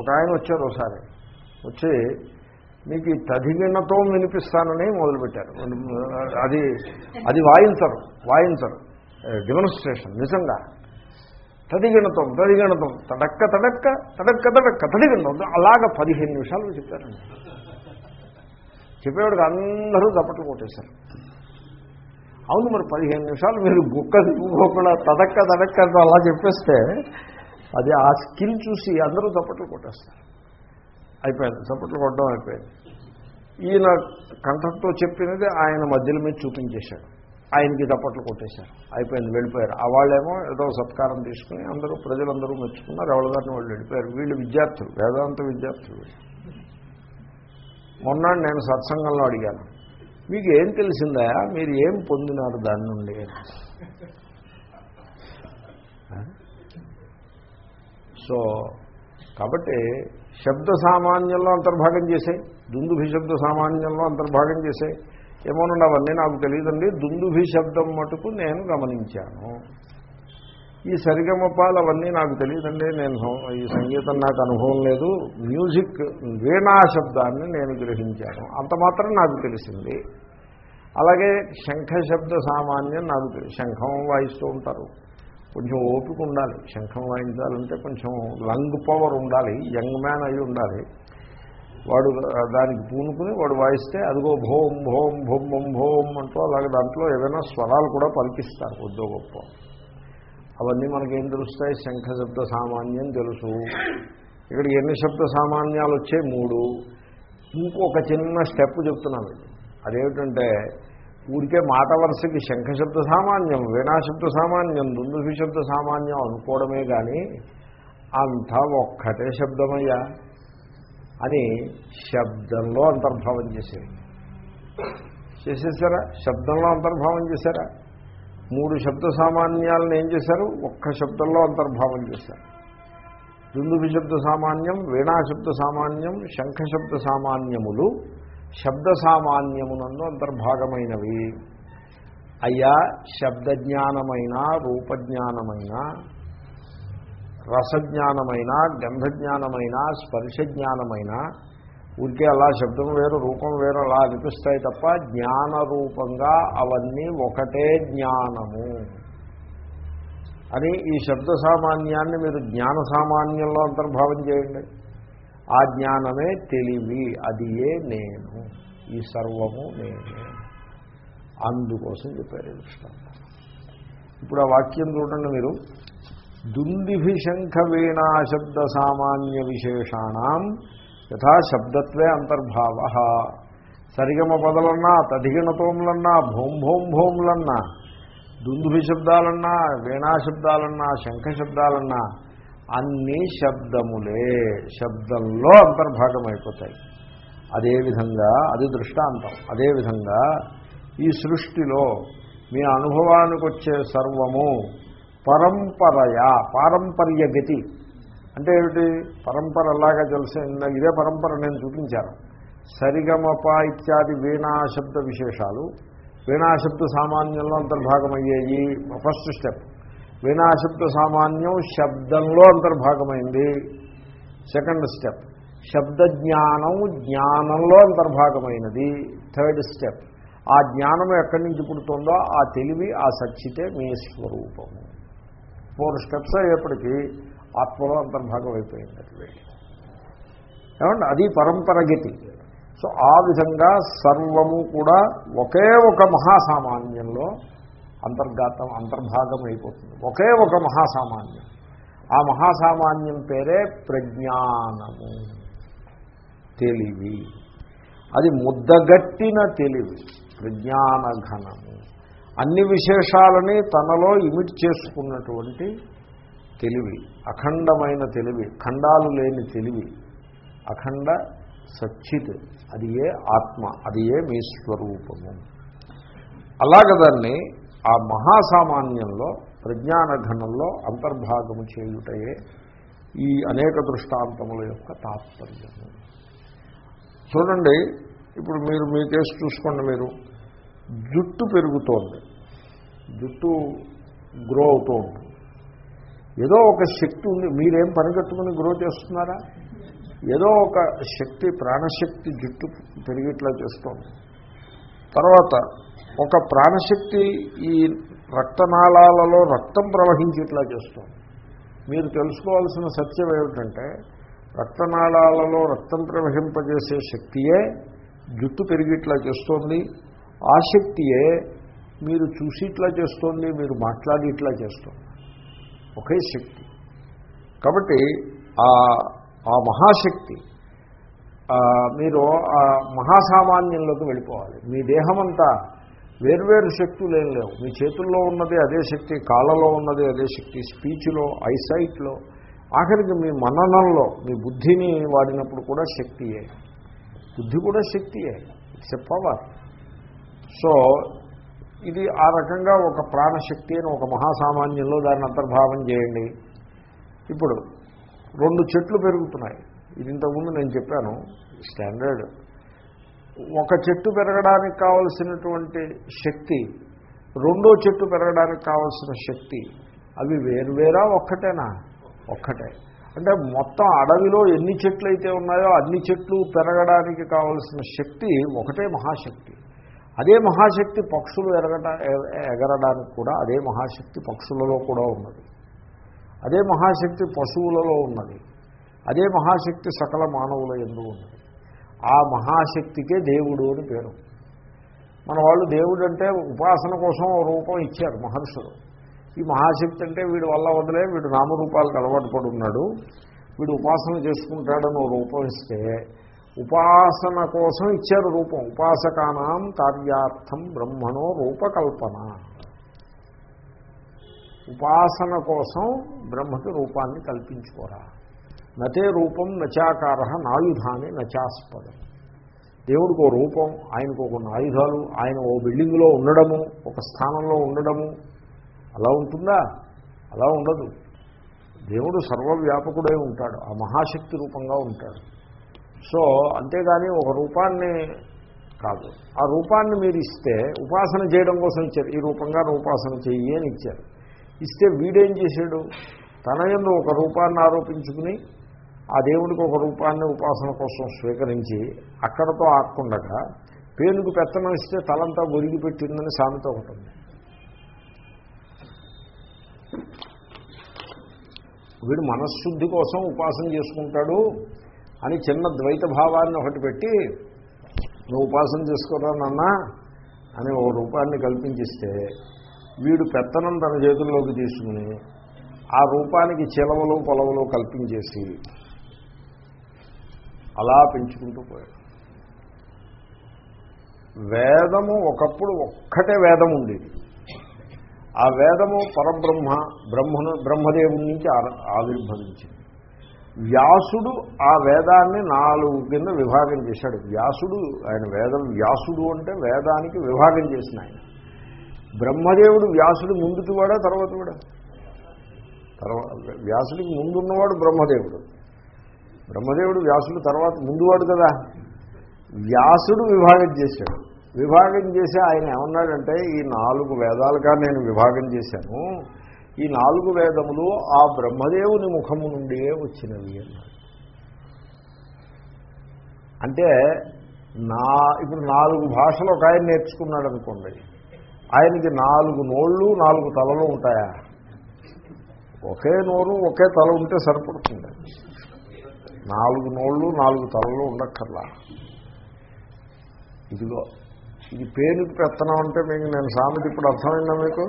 ఒక ఆయన వచ్చారు ఒకసారి. వచ్చి మీకు ఈ తదిగిణతో వినిపిస్తానని మొదలుపెట్టారు. అది అది వాయించరు వాయించరు. డెమోన్స్ట్రేషన్ నిజంగా. తదిగిణతం తదిగిణతం తడక్క తడక్క తడక్క తడక్క తదిగిణతం అలాగ పదిహేను నిమిషాలు చెప్పారండి చెప్పేవాడికి అందరూ దప్పట్లు కొట్టేశారు. అవును మరి పదిహేను నిమిషాలు మీరు గుక్క దిగుకోకుండా తడక్క తడక్క అలా చెప్పేస్తే అది ఆ స్కిల్ చూసి అందరూ చప్పట్లు కొట్టేస్తారు. అయిపోయింది. చప్పట్లు కొట్టడం అయిపోయింది. ఈయన కంఠంతో చెప్పినది ఆయన మధ్యలో మీద చూపించేశాడు. ఆయనకి దప్పట్లు కొట్టేశారు. అయిపోయింది వెళ్ళిపోయారు. ఆ వాళ్ళేమో ఏదో సత్కారం తీసుకుని అందరూ ప్రజలందరూ మెచ్చుకున్నారు. ఎవరి వాళ్ళు వెళ్ళిపోయారు. వీళ్ళు విద్యార్థులు వేదాంత విద్యార్థులు మొన్న నేను సత్సంగంలో అడిగాను మీకు ఏం తెలిసిందా? మీరు ఏం పొందినారు దాని నుండి? సో కాబట్టి శబ్ద సామాన్యంలో అంతర్భాగం చేసే దుందుభి శబ్ద సామాన్యంలో అంతర్భాగం చేసే ఏమోనండి అవన్నీ నాకు తెలియదండి. దుందుభి శబ్దం మటుకు నేను గమనించాను. ఈ సరిగమపాలు అవన్నీ నాకు తెలియదండి. నేను ఈ సంగీతం నాకు అనుభవం లేదు. మ్యూజిక్ వీణా శబ్దాన్ని నేను గ్రహించాను. అంత మాత్రం నాకు తెలిసింది. అలాగే శంఖ శబ్ద సామాన్యం నాకు శంఖం వాయిస్తూ ఉంటారు. కొంచెం ఓపిక ఉండాలి. శంఖం వాయించాలంటే కొంచెం లంగ్ పవర్ ఉండాలి. యంగ్ మ్యాన్ అయి ఉండాలి. వాడు దానికి పూనుకుని వాడు వాయిస్తే అదిగో భోం భోం భోం భోం భోం అంటూ అలాగే దాంట్లో ఏదైనా స్వరాలు కూడా పలికిస్తారు కొద్దో గొప్ప. అవన్నీ మనకేం తెలుస్తాయి? శంఖ శబ్ద సామాన్యం తెలుసు. ఇక్కడ ఎన్ని శబ్ద సామాన్యాలు వచ్చాయి? మూడు. ఇంకొక చిన్న స్టెప్ చెప్తున్నాను. అదేమిటంటే ఊరికే మాట వరుసకి శంఖశబ్ద సామాన్యం వీణాశబ్ద సామాన్యం దుందుభి శబ్ద సామాన్యం అనుకోవడమే కానీ అంతా ఒక్కటే శబ్దమయ్యా అని శబ్దంలో అంతర్భావం చేసేది. చేసేసారా? శబ్దంలో అంతర్భావం చేశారా? మూడు శబ్ద సామాన్యాలను ఏం చేశారు? ఒక్క శబ్దంలో అంతర్భావం చేశారు. దుందుభి శబ్ద సామాన్యం వీణాశబ్ద సామాన్యం శంఖశబ్ద సామాన్యములు శబ్ద సామాన్యమునందు అంతర్భాగమైనవి. అయ్యా శబ్దజ్ఞానమైన రూపజ్ఞానమైన రసజ్ఞానమైన గంధజ్ఞానమైన స్పర్శజ్ఞానమైన ఊరికే అలా శబ్దం వేరు రూపం వేరు అలా అనిపిస్తాయి తప్ప జ్ఞాన రూపంగా అవన్నీ ఒకటే జ్ఞానము. అని ఈ శబ్ద సామాన్యాన్ని మీరు జ్ఞాన సామాన్యంలో అంతర్భావం చేయండి. ఆ జ్ఞానమే తెలివి అది ఏ నేను ఈ సర్వము నేనే. అందుకోసం చెప్పారు దృష్టాంతం. ఇప్పుడు ఆ వాక్యం చూడండి మీరు. దుందిభిశంఖ వీణా శబ్ద సామాన్య విశేషాణం యథా శబ్దత్వే అంతర్భావ. సరిగమ పదలన్నా తదిగణతోములన్నా భోం భోం భోములన్నా దుందుభి శబ్దాలన్నా వీణా శబ్దాలన్నా శంఖ శబ్దాలన్నా అన్నీ శబ్దములే శబ్దంలో అంతర్భాగం అయిపోతాయి అదేవిధంగా అది దృష్టాంతం. అదేవిధంగా ఈ సృష్టిలో మీ అనుభవానికి వచ్చే సర్వము పరంపరయా పారంపర్య గతి. అంటే ఏమిటి? పరంపర ఎలాగా తెలిసి ఇదే పరంపర నేను చూపించాను. సరిగమప ఇత్యాది వీణాశబ్ద విశేషాలు. వీణాశబ్ద సామాన్యంలో అంతర్భాగమయ్యేవి ఫస్ట్ స్టెప్. వీణాశబ్ద సామాన్యం శబ్దంలో అంతర్భాగమైంది. సెకండ్ స్టెప్ శబ్ద జ్ఞానం జ్ఞానంలో అంతర్భాగమైనది. థర్డ్ స్టెప్ ఆ జ్ఞానం ఎక్కడి నుంచి పుడుతుందో ఆ తెలివి ఆ సచ్చితే మీ స్వరూపము. ఫోర్ స్టెప్స్ అయ్యేప్పటికీ ఆత్మలో అంతర్భాగం అయిపోయింది అది ఏమండి? అది పరంపరగతి. సో ఆ విధంగా సర్వము కూడా ఒకే ఒక మహాసామాన్యంలో అంతర్గాతం అంతర్భాగం అయిపోతుంది ఒకే ఒక మహాసామాన్యం. ఆ మహాసామాన్యం పేరే ప్రజ్ఞానము. తెలివి. అది ముద్దగట్టిన తెలివి ప్రజ్ఞాన ఘనము అన్ని విశేషాలని తనలో ఇమిట్ చేసుకున్నటువంటి తెలివి అఖండమైన తెలివి ఖండాలు లేని తెలివి. అఖండ సచ్చిత్ అది ఏ ఆత్మ అది ఏ మీ స్వరూపము. అలాగదాన్ని ఆ మహాసామాన్యంలో ప్రజ్ఞానఘనంలో అంతర్భాగము చేయుటయే ఈ అనేక దృష్టాంతముల యొక్క తాత్పర్యము చూడండి ఇప్పుడు మీరు మీ కేసు చూసుకోండి మీరు. జుట్టు పెరుగుతోంది. జుట్టు గ్రో అవుతూ ఉంటుంది ఏదో ఒక శక్తి ఉంది. మీరేం పనిగట్టుకుని గ్రో చేస్తున్నారా? ఏదో ఒక శక్తి ప్రాణశక్తి జుట్టు పెరిగిట్లా చేస్తోంది. తర్వాత ఒక ప్రాణశక్తి ఈ రక్తనాళాలలో రక్తం ప్రవహించేట్లా చేస్తుంది. మీరు తెలుసుకోవాల్సిన సత్యం ఏమిటంటే రక్తనాళాలలో రక్తం ప్రవహింపజేసే శక్తియే జుట్టు పెరిగిట్లా చేస్తోంది. ఆ శక్తియే మీరు చూసిట్లా చేస్తోంది మీరు మాట్లాడి ఇట్లా చేస్తోంది. ఒకే శక్తి. కాబట్టి ఆ మహాశక్తి మీరు ఆ మహాసామాన్యంలోకి వెళ్ళిపోవాలి. మీ దేహమంతా వేర్వేరు శక్తులు ఏం లేవు. మీ చేతుల్లో ఉన్నది అదే శక్తి కాళ్ళలో ఉన్నది అదే శక్తి స్పీచ్లో ఐసైట్లో. ఆఖరికి మీ మననంలో మీ బుద్ధిని వాడినప్పుడు కూడా శక్తియే. బుద్ధి కూడా శక్తియే. It's a power. సో ఇది ఆ రకంగా ఒక ప్రాణశక్తి అని ఒక మహాసామాన్యంలో దాన్ని అంతర్భావం చేయండి. ఇప్పుడు రెండు చెట్లు పెరుగుతున్నాయి. ఇది ఇంతకుముందు నేను చెప్పాను స్టాండర్డ్. ఒక చెట్టు పెరగడానికి కావలసినటువంటి శక్తి రెండో చెట్టు పెరగడానికి కావలసిన శక్తి అవి వేరువేరా ఒక్కటేనా? ఒక్కటే. అంటే మొత్తం అడవిలో ఎన్ని చెట్లు అయితే ఉన్నాయో అన్ని చెట్లు పెరగడానికి కావలసిన శక్తి ఒకటే మహాశక్తి. అదే మహాశక్తి పక్షులు ఎరగట ఎగరడానికి కూడా అదే మహాశక్తి పక్షులలో కూడా ఉన్నది. అదే మహాశక్తి పశువులలో ఉన్నది. అదే మహాశక్తి సకల మానవుల ఎందు ఉన్నది. ఆ మహాశక్తికే దేవుడు అని పేరు. మన వాళ్ళు దేవుడు అంటే ఉపాసన కోసం ఓ రూపం ఇచ్చారు మహర్షులు. ఈ మహాశక్తి అంటే వీడి వల్ల వదిలే వీడు నామరూపాలకు అలవాటు పడున్నాడు వీడు ఉపాసన చేసుకుంటాడని ఓ రూపం ఇస్తే ఉపాసన కోసం ఇచ్చారు రూపం. ఉపాసకానాం కార్యార్థం బ్రహ్మణో రూపకల్పన. ఉపాసన కోసం బ్రహ్మకి రూపాన్ని కల్పించుకోరా. నతే రూపం నచాకార నాయుధాన్ని నచాస్పదం. దేవుడికి ఓ రూపం ఆయనకు ఒక ఆయుధాలు ఆయన ఓ బిల్డింగ్లో ఉండడము ఒక స్థానంలో ఉండడము. అలా ఉంటుందా? అలా ఉండదు. దేవుడు సర్వవ్యాపకుడై ఉంటాడు ఆ మహాశక్తి రూపంగా ఉంటాడు. సో అంతేగాని ఒక రూపాన్ని కాదు. ఆ రూపాన్ని మీరు ఇస్తే ఉపాసన చేయడం కోసం ఇచ్చారు. ఈ రూపంగా ఉపాసన చెయ్యి అని ఇచ్చారు. ఇస్తే వీడేం చేశాడు? తన ఎందు ఒక రూపాన్ని ఆరోపించుకుని ఆ దేవుడికి ఒక రూపాన్ని ఉపాసన కోసం స్వీకరించి అక్కడతో ఆక్కుండగా పేనుకు పెత్తనం ఇస్తే తలంతా ఒరిగి పెట్టిందని సామెత ఉంటుంది వీడు మనశ్శుద్ధి కోసం ఉపాసన చేసుకుంటాడు అని చిన్న ద్వైత భావాన్ని ఒకటి పెట్టి నువ్వు ఉపాసన చేసుకోరానన్నా అని ఒక రూపాన్ని కల్పించిస్తే వీడు పెత్తనం తన చేతుల్లోకి తీసుకుని ఆ రూపానికి చిలవలు పొలవలు కల్పించేసి అలా పెంచుకుంటూ పోయాడు. వేదము ఒకప్పుడు ఒక్కటే వేదం ఉండేది. ఆ వేదము పరబ్రహ్మ బ్రహ్మను బ్రహ్మదేవుడి నుంచి ఆవిర్భవించింది. వ్యాసుడు ఆ వేదాన్ని నాలుగు కింద విభాగం చేశాడు. వ్యాసుడు ఆయన వేదం వ్యాసుడు అంటే వేదానికి విభాగం చేసిన ఆయన. బ్రహ్మదేవుడు వ్యాసుడు ముందుకి వాడా తర్వాత వాడా? తర్వాత వ్యాసుడికి ముందున్నవాడు బ్రహ్మదేవుడు. బ్రహ్మదేవుడు వ్యాసుడు తర్వాత ముందువాడు కదా. వ్యాసుడు విభాగం చేశాడు. విభాగం చేసి ఆయన ఏమన్నాడంటే ఈ నాలుగు వేదాలుగా నేను విభాగం చేశాను. ఈ నాలుగు వేదములు ఆ బ్రహ్మదేవుని ముఖము నుండియే వచ్చినవి అన్నాడు అంటే నా ఇప్పుడు నాలుగు భాషలు ఒక ఆయన నేర్చుకున్నాడు అనుకోండి. ఆయనకి నాలుగు నోళ్ళు నాలుగు తలలు ఉంటాయా? ఒకే నోరు ఒకే తల ఉంటే సరిపడుతుంది? నాలుగు నోళ్ళు నాలుగు తలలు ఉండక్కర్లా. ఇదిగో ఇది పేరుకి పెత్తనం అంటే మీకు నేను సామెత ఇప్పుడు అర్థమైందా మీకు?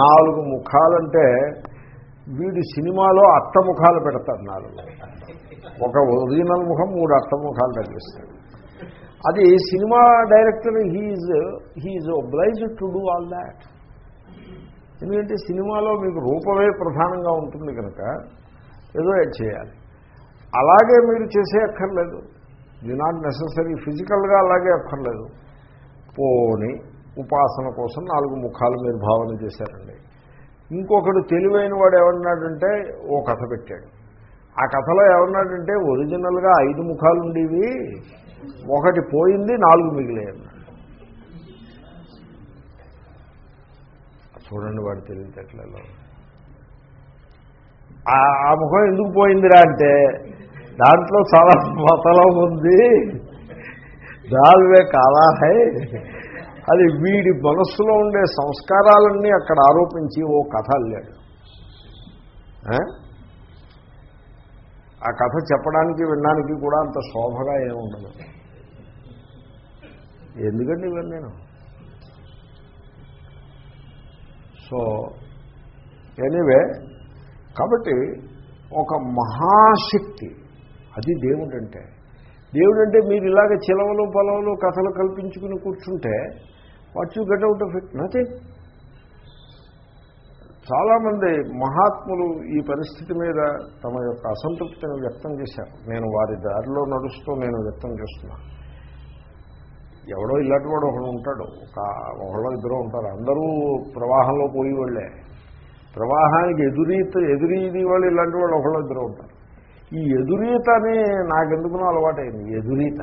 నాలుగు ముఖాలంటే వీడు సినిమాలో అట్ట ముఖాలు పెడతారు నాలుగు. ఒక ఒరిజినల్ ముఖం మూడు అట్ట ముఖాలు తగ్గిస్తాడు అది cinema director he's he obliged to do all that ఎందుకంటే సినిమాలో మీకు రూపమే ప్రధానంగా ఉంటుంది కనుక ఏదో యాడ్ చేయాలి. అలాగే మీరు చేసే అక్కర్లేదు. ఇది నాట్ నెససరీ ఫిజికల్గా అలాగే అక్కర్లేదు. పోని ఉపాసన కోసం నాలుగు ముఖాలు మీరు భావన చేశారండి. ఇంకొకడు తెలివైన వాడు ఏమన్నాడంటే ఓ కథ పెట్టాడు. ఆ కథలో ఏమన్నాడంటే ఒరిజినల్గా ఐదు ముఖాలు ఉండేవి ఒకటి పోయింది నాలుగు మిగిలియన్నాడు చూడండి వాడు తెలివితేటలలో. ఆ ముఖం ఎందుకు పోయిందిరా అంటే దాంట్లో చాలా మతలం ఉంది. దాల్వే కాలా హై అది వీడి మనస్సులో ఉండే సంస్కారాలన్నీ అక్కడ ఆరోపించి ఓ కథ అల్లాడు. ఆ? ఆ కథ చెప్పడానికి వినడానికి కూడా అంత శోభగా ఏముండదు ఎందుకండి ఇవన్నీ నేను? సో ఎనీవే కాబట్టి ఒక మహాశక్తి అది దేవుడంటే. దేవుడంటే మీరు ఇలాగ చిలవలు పొలవలు కథలు కల్పించుకుని కూర్చుంటే what you get out of it nothing చాలామంది మహాత్ములు ఈ పరిస్థితి మీద తమ యొక్క అసంతృప్తిని వ్యక్తం చేశారు. నేను వారి దారిలో నడుస్తూ నేను వ్యక్తం చేస్తున్నా. ఎవడో ఇలాంటి వాడు ఒకడు ఉంటాడు. ఒక ఒకళ్ళో ఇద్దరు ఉంటారు. అందరూ ప్రవాహంలో పోయి వాళ్ళే. ప్రవాహానికి ఎదురీత ఎదురీది వాళ్ళు ఇలాంటి వాళ్ళు ఒకళ్ళు ఇద్దరు ఉంటారు. ఈ ఎదురీత అని నాకెందుకునో అలవాటైంది. ఎదురీత.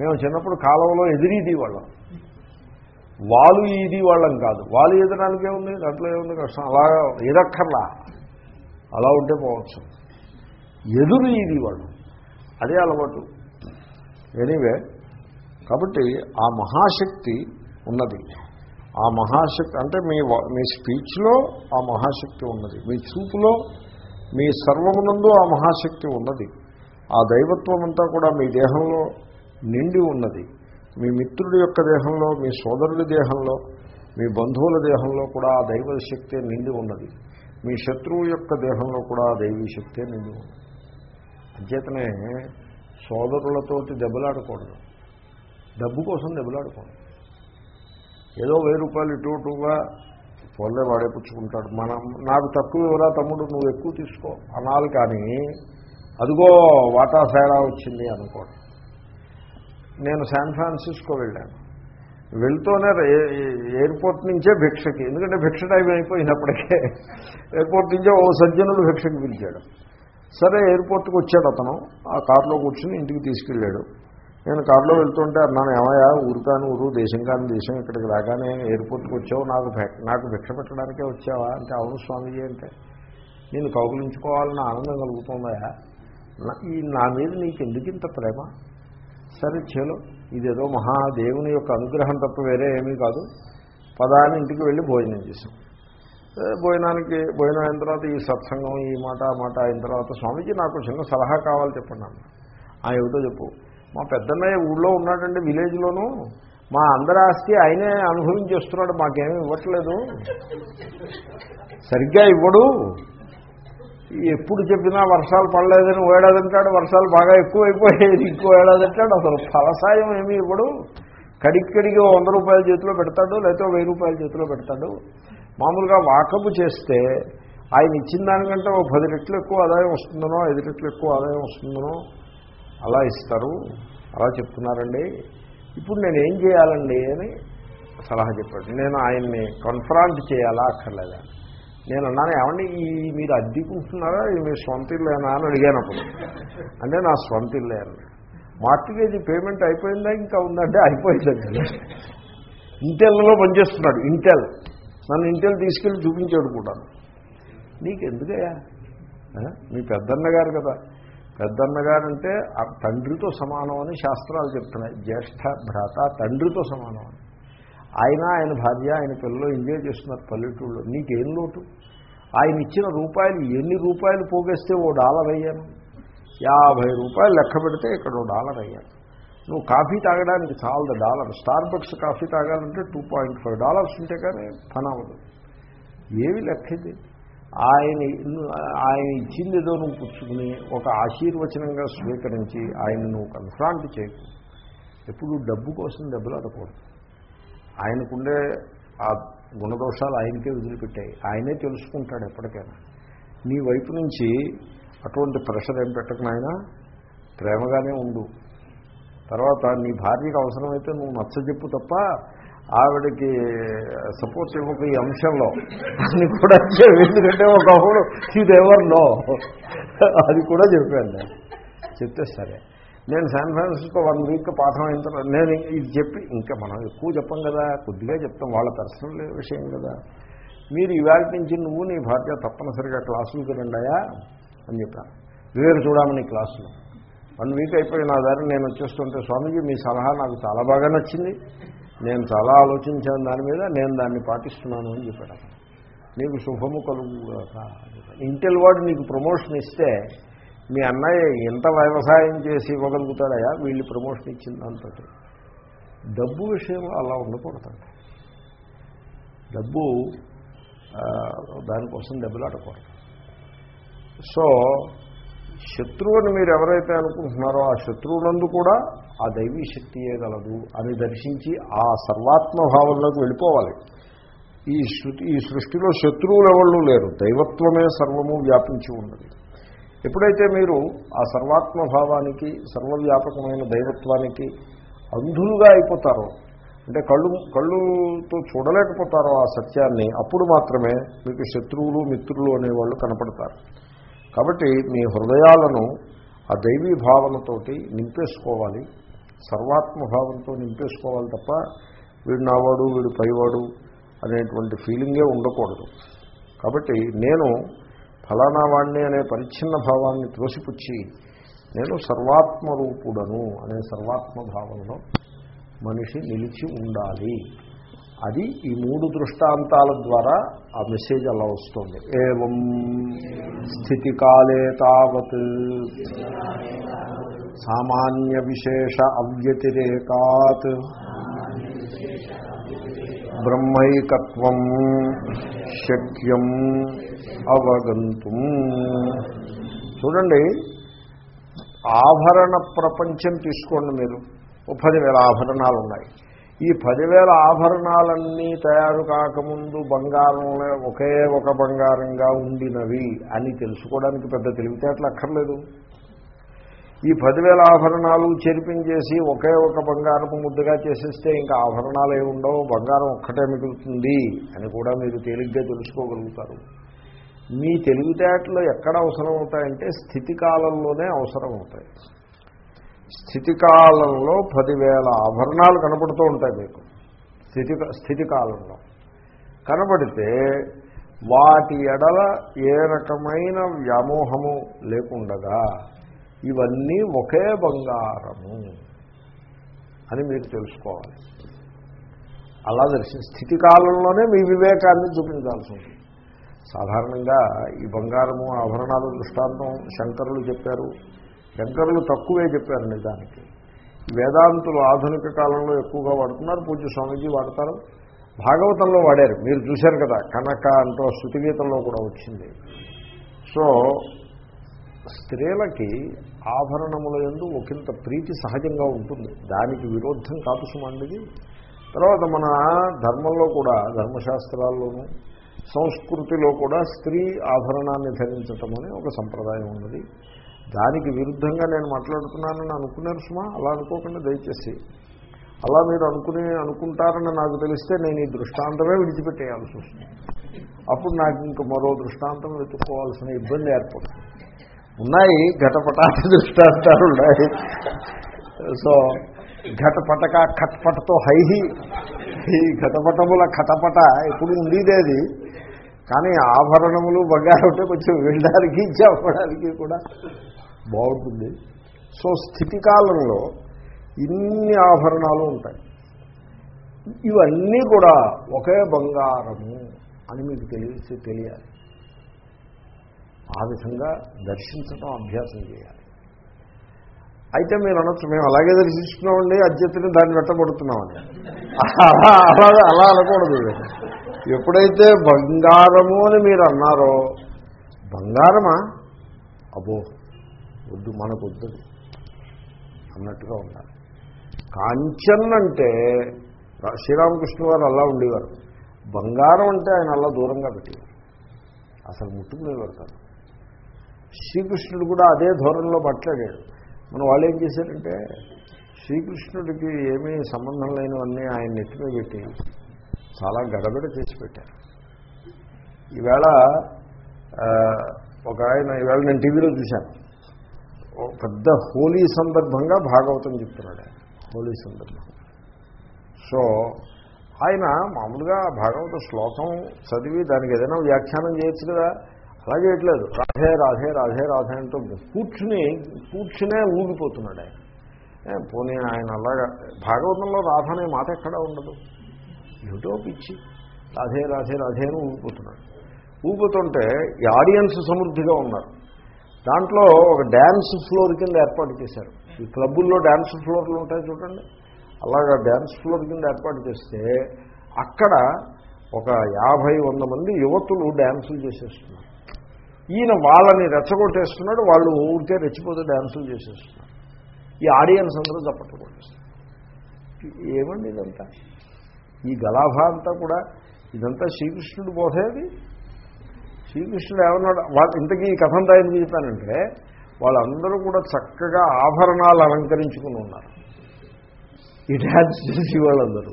మేము చిన్నప్పుడు కాలంలో ఎదురీది వాళ్ళం. వాళ్ళు ఇది వాళ్ళం కాదు. వాళ్ళు ఎదడానికి ఏముంది దాంట్లో ఏముంది కష్టం. అలా ఎదక్కర్లా అలా ఉంటే పోవచ్చు. ఎదురు ఇది వాళ్ళు. అదే అలవాటు. ఎనీవే కాబట్టి ఆ మహాశక్తి ఉన్నది. ఆ మహాశక్తి అంటే మీ మీ స్పీచ్లో ఆ మహాశక్తి ఉన్నది. మీ చూపులో మీ సర్వమునందు ఆ మహాశక్తి ఉన్నది. ఆ దైవత్వం అంతా కూడా మీ దేహంలో నిండి ఉన్నది. మీ మిత్రుడి యొక్క దేహంలో మీ సోదరుడి దేహంలో మీ బంధువుల దేహంలో కూడా ఆ దైవ శక్తి నిండి ఉన్నది. మీ శత్రువు యొక్క దేహంలో కూడా ఆ దైవీ శక్తి నిండి ఉన్నది. అంచేతనే సోదరులతోటి దెబ్బలాడకూడదు. డబ్బు కోసం దెబ్బలాడకూడదు. ఏదో వెయ్యి రూపాయలు ఇటు ఇటుగా పొల్లే వాడే పుచ్చుకుంటాడు మనం నాకు తక్కువ ఇవ్వరా తమ్ముడు నువ్వు ఎక్కువ తీసుకో అనాలి కానీ అదిగో వాటా సేడా వచ్చింది అనుకోండి. నేను శాన్ ఫ్రాన్సిస్కో వెళ్ళాను. వెళ్తూనే ఎయిర్పోర్ట్ నుంచే భిక్షకి ఎందుకంటే భిక్ష టైం అయిపోయినప్పటికే ఎయిర్పోర్ట్ నుంచే ఓ సజ్జనుడు భిక్షకి పిలిచాడు. సరే ఎయిర్పోర్ట్కి వచ్చాడు అతను. ఆ కారులో కూర్చుని ఇంటికి తీసుకెళ్ళాడు. నేను కారులో వెళ్తుంటే అన్నాను ఏమయ్యా? ఊరుకాను ఊరు దేశం కాని దేశం ఇక్కడికి రాగానే ఎయిర్పోర్ట్కి వచ్చావు నాకు నాకు భిక్ష పెట్టడానికే వచ్చావా? అంటే అవును స్వామీజీ అంటే నేను కౌగులించుకోవాలని ఆనందం కలుగుతుందా? ఈ నా మీద నీకు ఎందుకు ఇంత ప్రేమ? సరే చలో ఇదేదో మహాదేవుని యొక్క అనుగ్రహం తప్ప వేరే ఏమీ కాదు. పదాన్ని ఇంటికి వెళ్ళి భోజనం చేశాం. భోజనానికి భోజనం అయిన తర్వాత ఈ సత్సంగం ఈ మాట మాట అయిన తర్వాత స్వామీజీ నాకు చిన్న సలహా కావాలి చెప్పండి అన్న ఆ ఏమిటో చెప్పు. మా పెద్దన్నయ్య ఊళ్ళో ఉన్నాడండి విలేజ్లోనూ. మా అందరి ఆస్తి ఆయనే అనుభవించేస్తున్నాడు మాకేమీ ఇవ్వట్లేదు. సరిగ్గా ఇవ్వడు. ఎప్పుడు చెప్పినా వర్షాలు పడలేదని ఓ ఏడాది అంటాడు వర్షాలు బాగా ఎక్కువైపోయాయి ఇంకో ఏడాది అంటాడు. అసలు ఫలసాయం ఏమీ ఇవ్వడు. కడికి కడిగి వంద రూపాయల చేతిలో పెడతాడు లేకపోతే వెయ్యి రూపాయల చేతిలో పెడతాడు. మామూలుగా వాకపు చేస్తే ఆయన ఇచ్చిన దానికంటే ఓ పది రెట్లు ఎక్కువ ఆదాయం వస్తుందనో ఐదు రెట్లు ఎక్కువ ఆదాయం వస్తుందనో అలా ఇస్తారు అలా చెప్తున్నారండి. ఇప్పుడు నేను ఏం చేయాలండి అని సలహా చెప్పాడు. నేను ఆయన్ని కన్ఫ్రాంట్ చేయాలా అక్కర్లేదా? నేను అన్నాను ఏమండి ఈ మీరు అద్దెకుంటున్నారా ఇది మీ సొంత ఇల్లేనా? అని అడిగానప్పుడు అంటే నా సొంత ఇల్లే అన్నాడు మార్టిగేజ్ పేమెంట్ అయిపోయిందా? ఇంకా ఉందంటే అయిపోయిందండి ఇంటెల్లో పనిచేస్తున్నాడు ఇంటెల్. నన్ను ఇంటెల్ తీసుకెళ్ళి చూపించాడు కూడా నీకు ఎందుకయ్యా మీ పెద్దన్న గారు కదా. పెద్దన్నగారంటే అంటే ఆ తండ్రితో సమానం అని శాస్త్రాలు చెప్తున్నాయి. జ్యేష్ఠ భ్రాత తండ్రితో సమానం అని. ఆయన ఆయన భార్య ఆయన పిల్లలు ఎంజాయ్ చేస్తున్నారు పల్లెటూళ్ళు. నీకేం లోటు? ఆయన ఇచ్చిన రూపాయలు ఎన్ని రూపాయలు పోగేస్తే ఓ డాలర్ అయ్యాను? యాభై రూపాయలు లెక్క పెడితే ఇక్కడ ఓ డాలర్ అయ్యాను. నువ్వు కాఫీ తాగడానికి చాలదు డాలర్. స్టార్ బక్స్ కాఫీ తాగాలంటే టూ పాయింట్ ఫైవ్ డాలర్స్ ఉంటే కానీ పని అవ్వదు. ఏమి లెక్క ఇది? ఆయన ఆయన ఇచ్చింది ఏదో నువ్వు పుచ్చుకుని ఒక ఆశీర్వచనంగా స్వీకరించి ఆయన నువ్వు కన్ఫ్రాంట్ చేయకు. ఎప్పుడు డబ్బు కోసం దెబ్బలాడకూడదు ఆయనకుండే ఆ గుణదోషాలు ఆయనకే వదిలిపెట్టాయి. ఆయనే తెలుసుకుంటాడు ఎప్పటికైనా. నీ వైపు నుంచి అటువంటి ప్రెషర్ ఏం పెట్టకు నాయన. ప్రేమగానే ఉండు. తర్వాత నీ భార్యకు అవసరమైతే నువ్వు నచ్చజెప్పు తప్ప ఆవిడకి సపోర్ట్ ఇవ్వక ఈ అంశంలో అని కూడా చెప్పి ఎందుకంటే ఒకప్పుడు ఇది నో అది కూడా చెప్పాను నేను. చెప్తే సరే. నేను శాన్ ఫ్రాన్సిస్కో వన్ వీక్ పాఠం అయిన తర్వాత నేను ఇది చెప్పి ఇంకా మనం ఎక్కువ చెప్పం కదా కొద్దిగా చెప్తాం వాళ్ళ పర్సనల్ విషయం కదా. మీరు ఇవాళ నుంచి నువ్వు నీ భార్య తప్పనిసరిగా క్లాసులకు రెండాయా? అని చెప్పాను. వేరు చూడమని క్లాసులు. వన్ వీక్ అయిపోయిన దారి నేను వచ్చేస్తుంటే స్వామీజీ మీ సలహా నాకు చాలా బాగా నచ్చింది. నేను చాలా ఆలోచించాను దాని మీద నేను దాన్ని పాటిస్తున్నాను అని చెప్పాడు నీకు శుభము కలుగు ఇంటెల్ వాడు నీకు ప్రమోషన్ ఇస్తే మీ అన్నయ్య ఎంత వ్యవసాయం చేసి ఇవ్వగలుగుతాడయా వీళ్ళు ప్రమోషన్ ఇచ్చిన దాంతో. డబ్బు విషయంలో అలా ఉండకూడదండి డబ్బు దానికోసం దెబ్బలాడకూడదు. సో శత్రువుని మీరు ఎవరైతే అనుకుంటున్నారో ఆ శత్రువునందు కూడా ఆ దైవీ శక్తియే గలదు అని దర్శించి ఆ సర్వాత్మ భావంలోకి వెళ్ళిపోవాలి. ఈ శృతి ఈ సృష్టిలో శత్రువులు ఎవళ్ళు లేరు. దైవత్వమే సర్వము వ్యాపించి ఉన్నది. ఎప్పుడైతే మీరు ఆ సర్వాత్మ భావానికి సర్వవ్యాపకమైన దైవత్వానికి అంధులుగా అయిపోతారో అంటే కళ్ళు కళ్ళుతో చూడలేకపోతారో ఆ సత్యాన్ని అప్పుడు మాత్రమే మీకు శత్రువులు మిత్రులు అనేవాళ్ళు కనపడతారు. కాబట్టి మీ హృదయాలను ఆ దైవీ భావనతోటి నింపేసుకోవాలి. సర్వాత్మ భావంతో నింపేసుకోవాలి తప్ప వీడు నావాడు వీడు పైవాడు అనేటువంటి ఫీలింగే ఉండకూడదు. కాబట్టి నేను ఫలానా వాణ్ణి అనే పరిచ్ఛిన్న భావాన్ని త్రోసిపుచ్చి నేను సర్వాత్మరూపుడను అనే సర్వాత్మ భావనలో మనిషి నిలిచి ఉండాలి. అది ఈ మూడు దృష్టాంతాల ద్వారా ఆ మెసేజ్ అలా వస్తుంది. ఏం స్థితి కాలే తావత్ సామాన్య విశేష అవ్యతిరేకాత్ బ్రహ్మైకత్వం శక్యం అవగంతుం. చూడండి ఆభరణ ప్రపంచం తీసుకోండి మీరు. ఓ పదివేల ఆభరణాలు ఉన్నాయి ఈ పదివేల ఆభరణాలన్నీ తయారు కాకముందు బంగారంలో ఒకే ఒక బంగారంగా ఉండినవి అని తెలుసుకోవడానికి పెద్ద తెలివితేటలు అక్కర్లేదు. ఈ పదివేల ఆభరణాలు చెరిపించేసి ఒకే ఒక బంగారపు ముద్దగా చేసేస్తే ఇంకా ఆభరణాలు ఏమి ఉండవు బంగారం ఒక్కటే మిగులుతుంది అని కూడా మీరు తేలిగ్గా తెలుసుకోగలుగుతారు. మీ తెలివితేటలు ఎక్కడ అవసరం అవుతాయంటే స్థితి కాలంలోనే అవసరం అవుతాయి స్థితికాలంలో పదివేల ఆభరణాలు కనపడుతూ ఉంటాయి మీకు. స్థితి స్థితి కాలంలో కనపడితే వాటి ఎడల ఏ రకమైన వ్యామోహము లేకుండగా ఇవన్నీ ఒకే బంగారము అని మీరు తెలుసుకోవాలి. అలా దర్శన స్థితి కాలంలోనే మీ వివేకాన్ని చూపించాల్సి ఉంటుంది సాధారణంగా ఈ బంగారము ఆభరణాలు దృష్టాంతం శంకరులు చెప్పారు. శంకరులు తక్కువే చెప్పారు నిజానికి. వేదాంతులు ఆధునిక కాలంలో ఎక్కువగా వాడుతున్నారు పూజ్య స్వామీజీ వాడతారు. భాగవతంలో వాడారు మీరు చూశారు కదా కనక అంటూ శృతిగీతంలో కూడా వచ్చింది. సో స్త్రీలకి ఆభరణముల ఎందు ఒకంత ప్రీతి సహజంగా ఉంటుంది. దానికి విరోధం కాదు సుమండిది. తర్వాత మన ధర్మంలో కూడా ధర్మశాస్త్రాల్లోనూ సంస్కృతిలో కూడా స్త్రీ ఆభరణాన్ని ధరించటం అనే ఒక సంప్రదాయం ఉన్నది. దానికి విరుద్ధంగా నేను మాట్లాడుతున్నానని అనుకున్నారు సుమా అలా అనుకోకుండా దయచేసి. అలా మీరు అనుకుని అనుకుంటారని నాకు తెలిస్తే నేను ఈ దృష్టాంతమే విడిచిపెట్టేయాల్సి వస్తుంది. అప్పుడు నాకు ఇంక మరో దృష్టాంతం వెతుక్కోవాల్సిన ఇబ్బంది ఏర్పడుతుంది. ఉన్నాయి ఘటపటాట దృష్టాంతాలు ఉన్నాయి. సో ఘటపటక ఖట్పటతో హైహి ఈ ఘటపటముల ఖటపట ఎప్పుడు ఉండేదేది కానీ ఆభరణములు బంగారం ఉంటే కొంచెం వెళ్ళడానికి చెప్పడానికి కూడా బాగుంటుంది. సో స్థితి కాలంలో ఇన్ని ఆభరణాలు ఉంటాయి. ఇవన్నీ కూడా ఒకే బంగారము అని మీకు తెలిసి తెలియాలి. ఆ విధంగా దర్శించడం అభ్యాసం చేయాలి. అయితే మీరు అనొచ్చు మేము అలాగే దర్శిస్తున్నామండి అధ్యతని దాన్ని వెట్టబడుతున్నామని అలా అలా అలా అనకూడదు. ఎప్పుడైతే బంగారము అని మీరు అన్నారో బంగారమా? అబ్బో వద్దు మనకు వద్దు అన్నట్టుగా ఉండాలి. కాంచన్ అంటే శ్రీరామకృష్ణ వారు అలా ఉండేవారు. బంగారం అంటే ఆయన అలా దూరంగా పెట్టేవారు. అసలు ముట్టుకునేవారు కాదు శ్రీకృష్ణుడు కూడా అదే ధోరణిలో మాట్లాడాడు మన వాళ్ళు ఏం చేశారంటే శ్రీకృష్ణుడికి ఏమీ సంబంధం లేనివన్నీ ఆయన నెత్తిమే పెట్టి చాలా గడబిడ చేసి పెట్టారు. ఈవేళ ఒక ఆయన ఈవేళ నేను టీవీలో చూశాను. పెద్ద హోలీ సందర్భంగా భాగవతం చెప్తున్నాడు ఆయన హోలీ సందర్భం. సో ఆయన మామూలుగా భాగవత శ్లోకం చదివి దానికి ఏదైనా వ్యాఖ్యానం చేయొచ్చు కదా అలా చేయట్లేదు. రాధే రాధే రాధే రాధే అంటూ కూర్చుని కూర్చునే ఊగిపోతున్నాడు ఆయన. పోనీ ఆయన అలాగా భాగవతంలో రాధ అనే మాట ఎక్కడా ఉండదు. ఏమిటో పిచ్చి. రాధే రాధే రాధే అని ఊగిపోతున్నాడు. ఊగిపోతుంటే ఈ ఆడియన్స్ సమృద్ధిగా ఉన్నారు. దాంట్లో ఒక డ్యాన్స్ ఫ్లోర్ కింద ఏర్పాటు చేశారు. ఈ క్లబ్బుల్లో డ్యాన్స్ ఫ్లోర్లు ఉంటాయి చూడండి. అలాగా డ్యాన్స్ ఫ్లోర్ కింద ఏర్పాటు చేస్తే అక్కడ ఒక యాభై వంద మంది యువతులు డ్యాన్సులు చేసేస్తున్నారు. ఈయన వాళ్ళని రెచ్చగొట్టేస్తున్నాడు వాళ్ళు ఊరికే రెచ్చిపోతే డ్యాన్సులు చేసేస్తున్నారు. ఈ ఆడియన్స్ అందరూ చప్పట్లు ఏమండి ఇదంతా? ఈ గలాభ అంతా కూడా ఇదంతా శ్రీకృష్ణుడు బోధేది శ్రీకృష్ణుడు ఏమన్నాడు? వాళ్ళు ఇంతకీ ఈ కథ అంతా ఎందుకు చెప్పానంటే వాళ్ళందరూ కూడా చక్కగా ఆభరణాలు అలంకరించుకుని ఉన్నారు. ఈ డ్యాన్స్ చేసి వాళ్ళందరూ.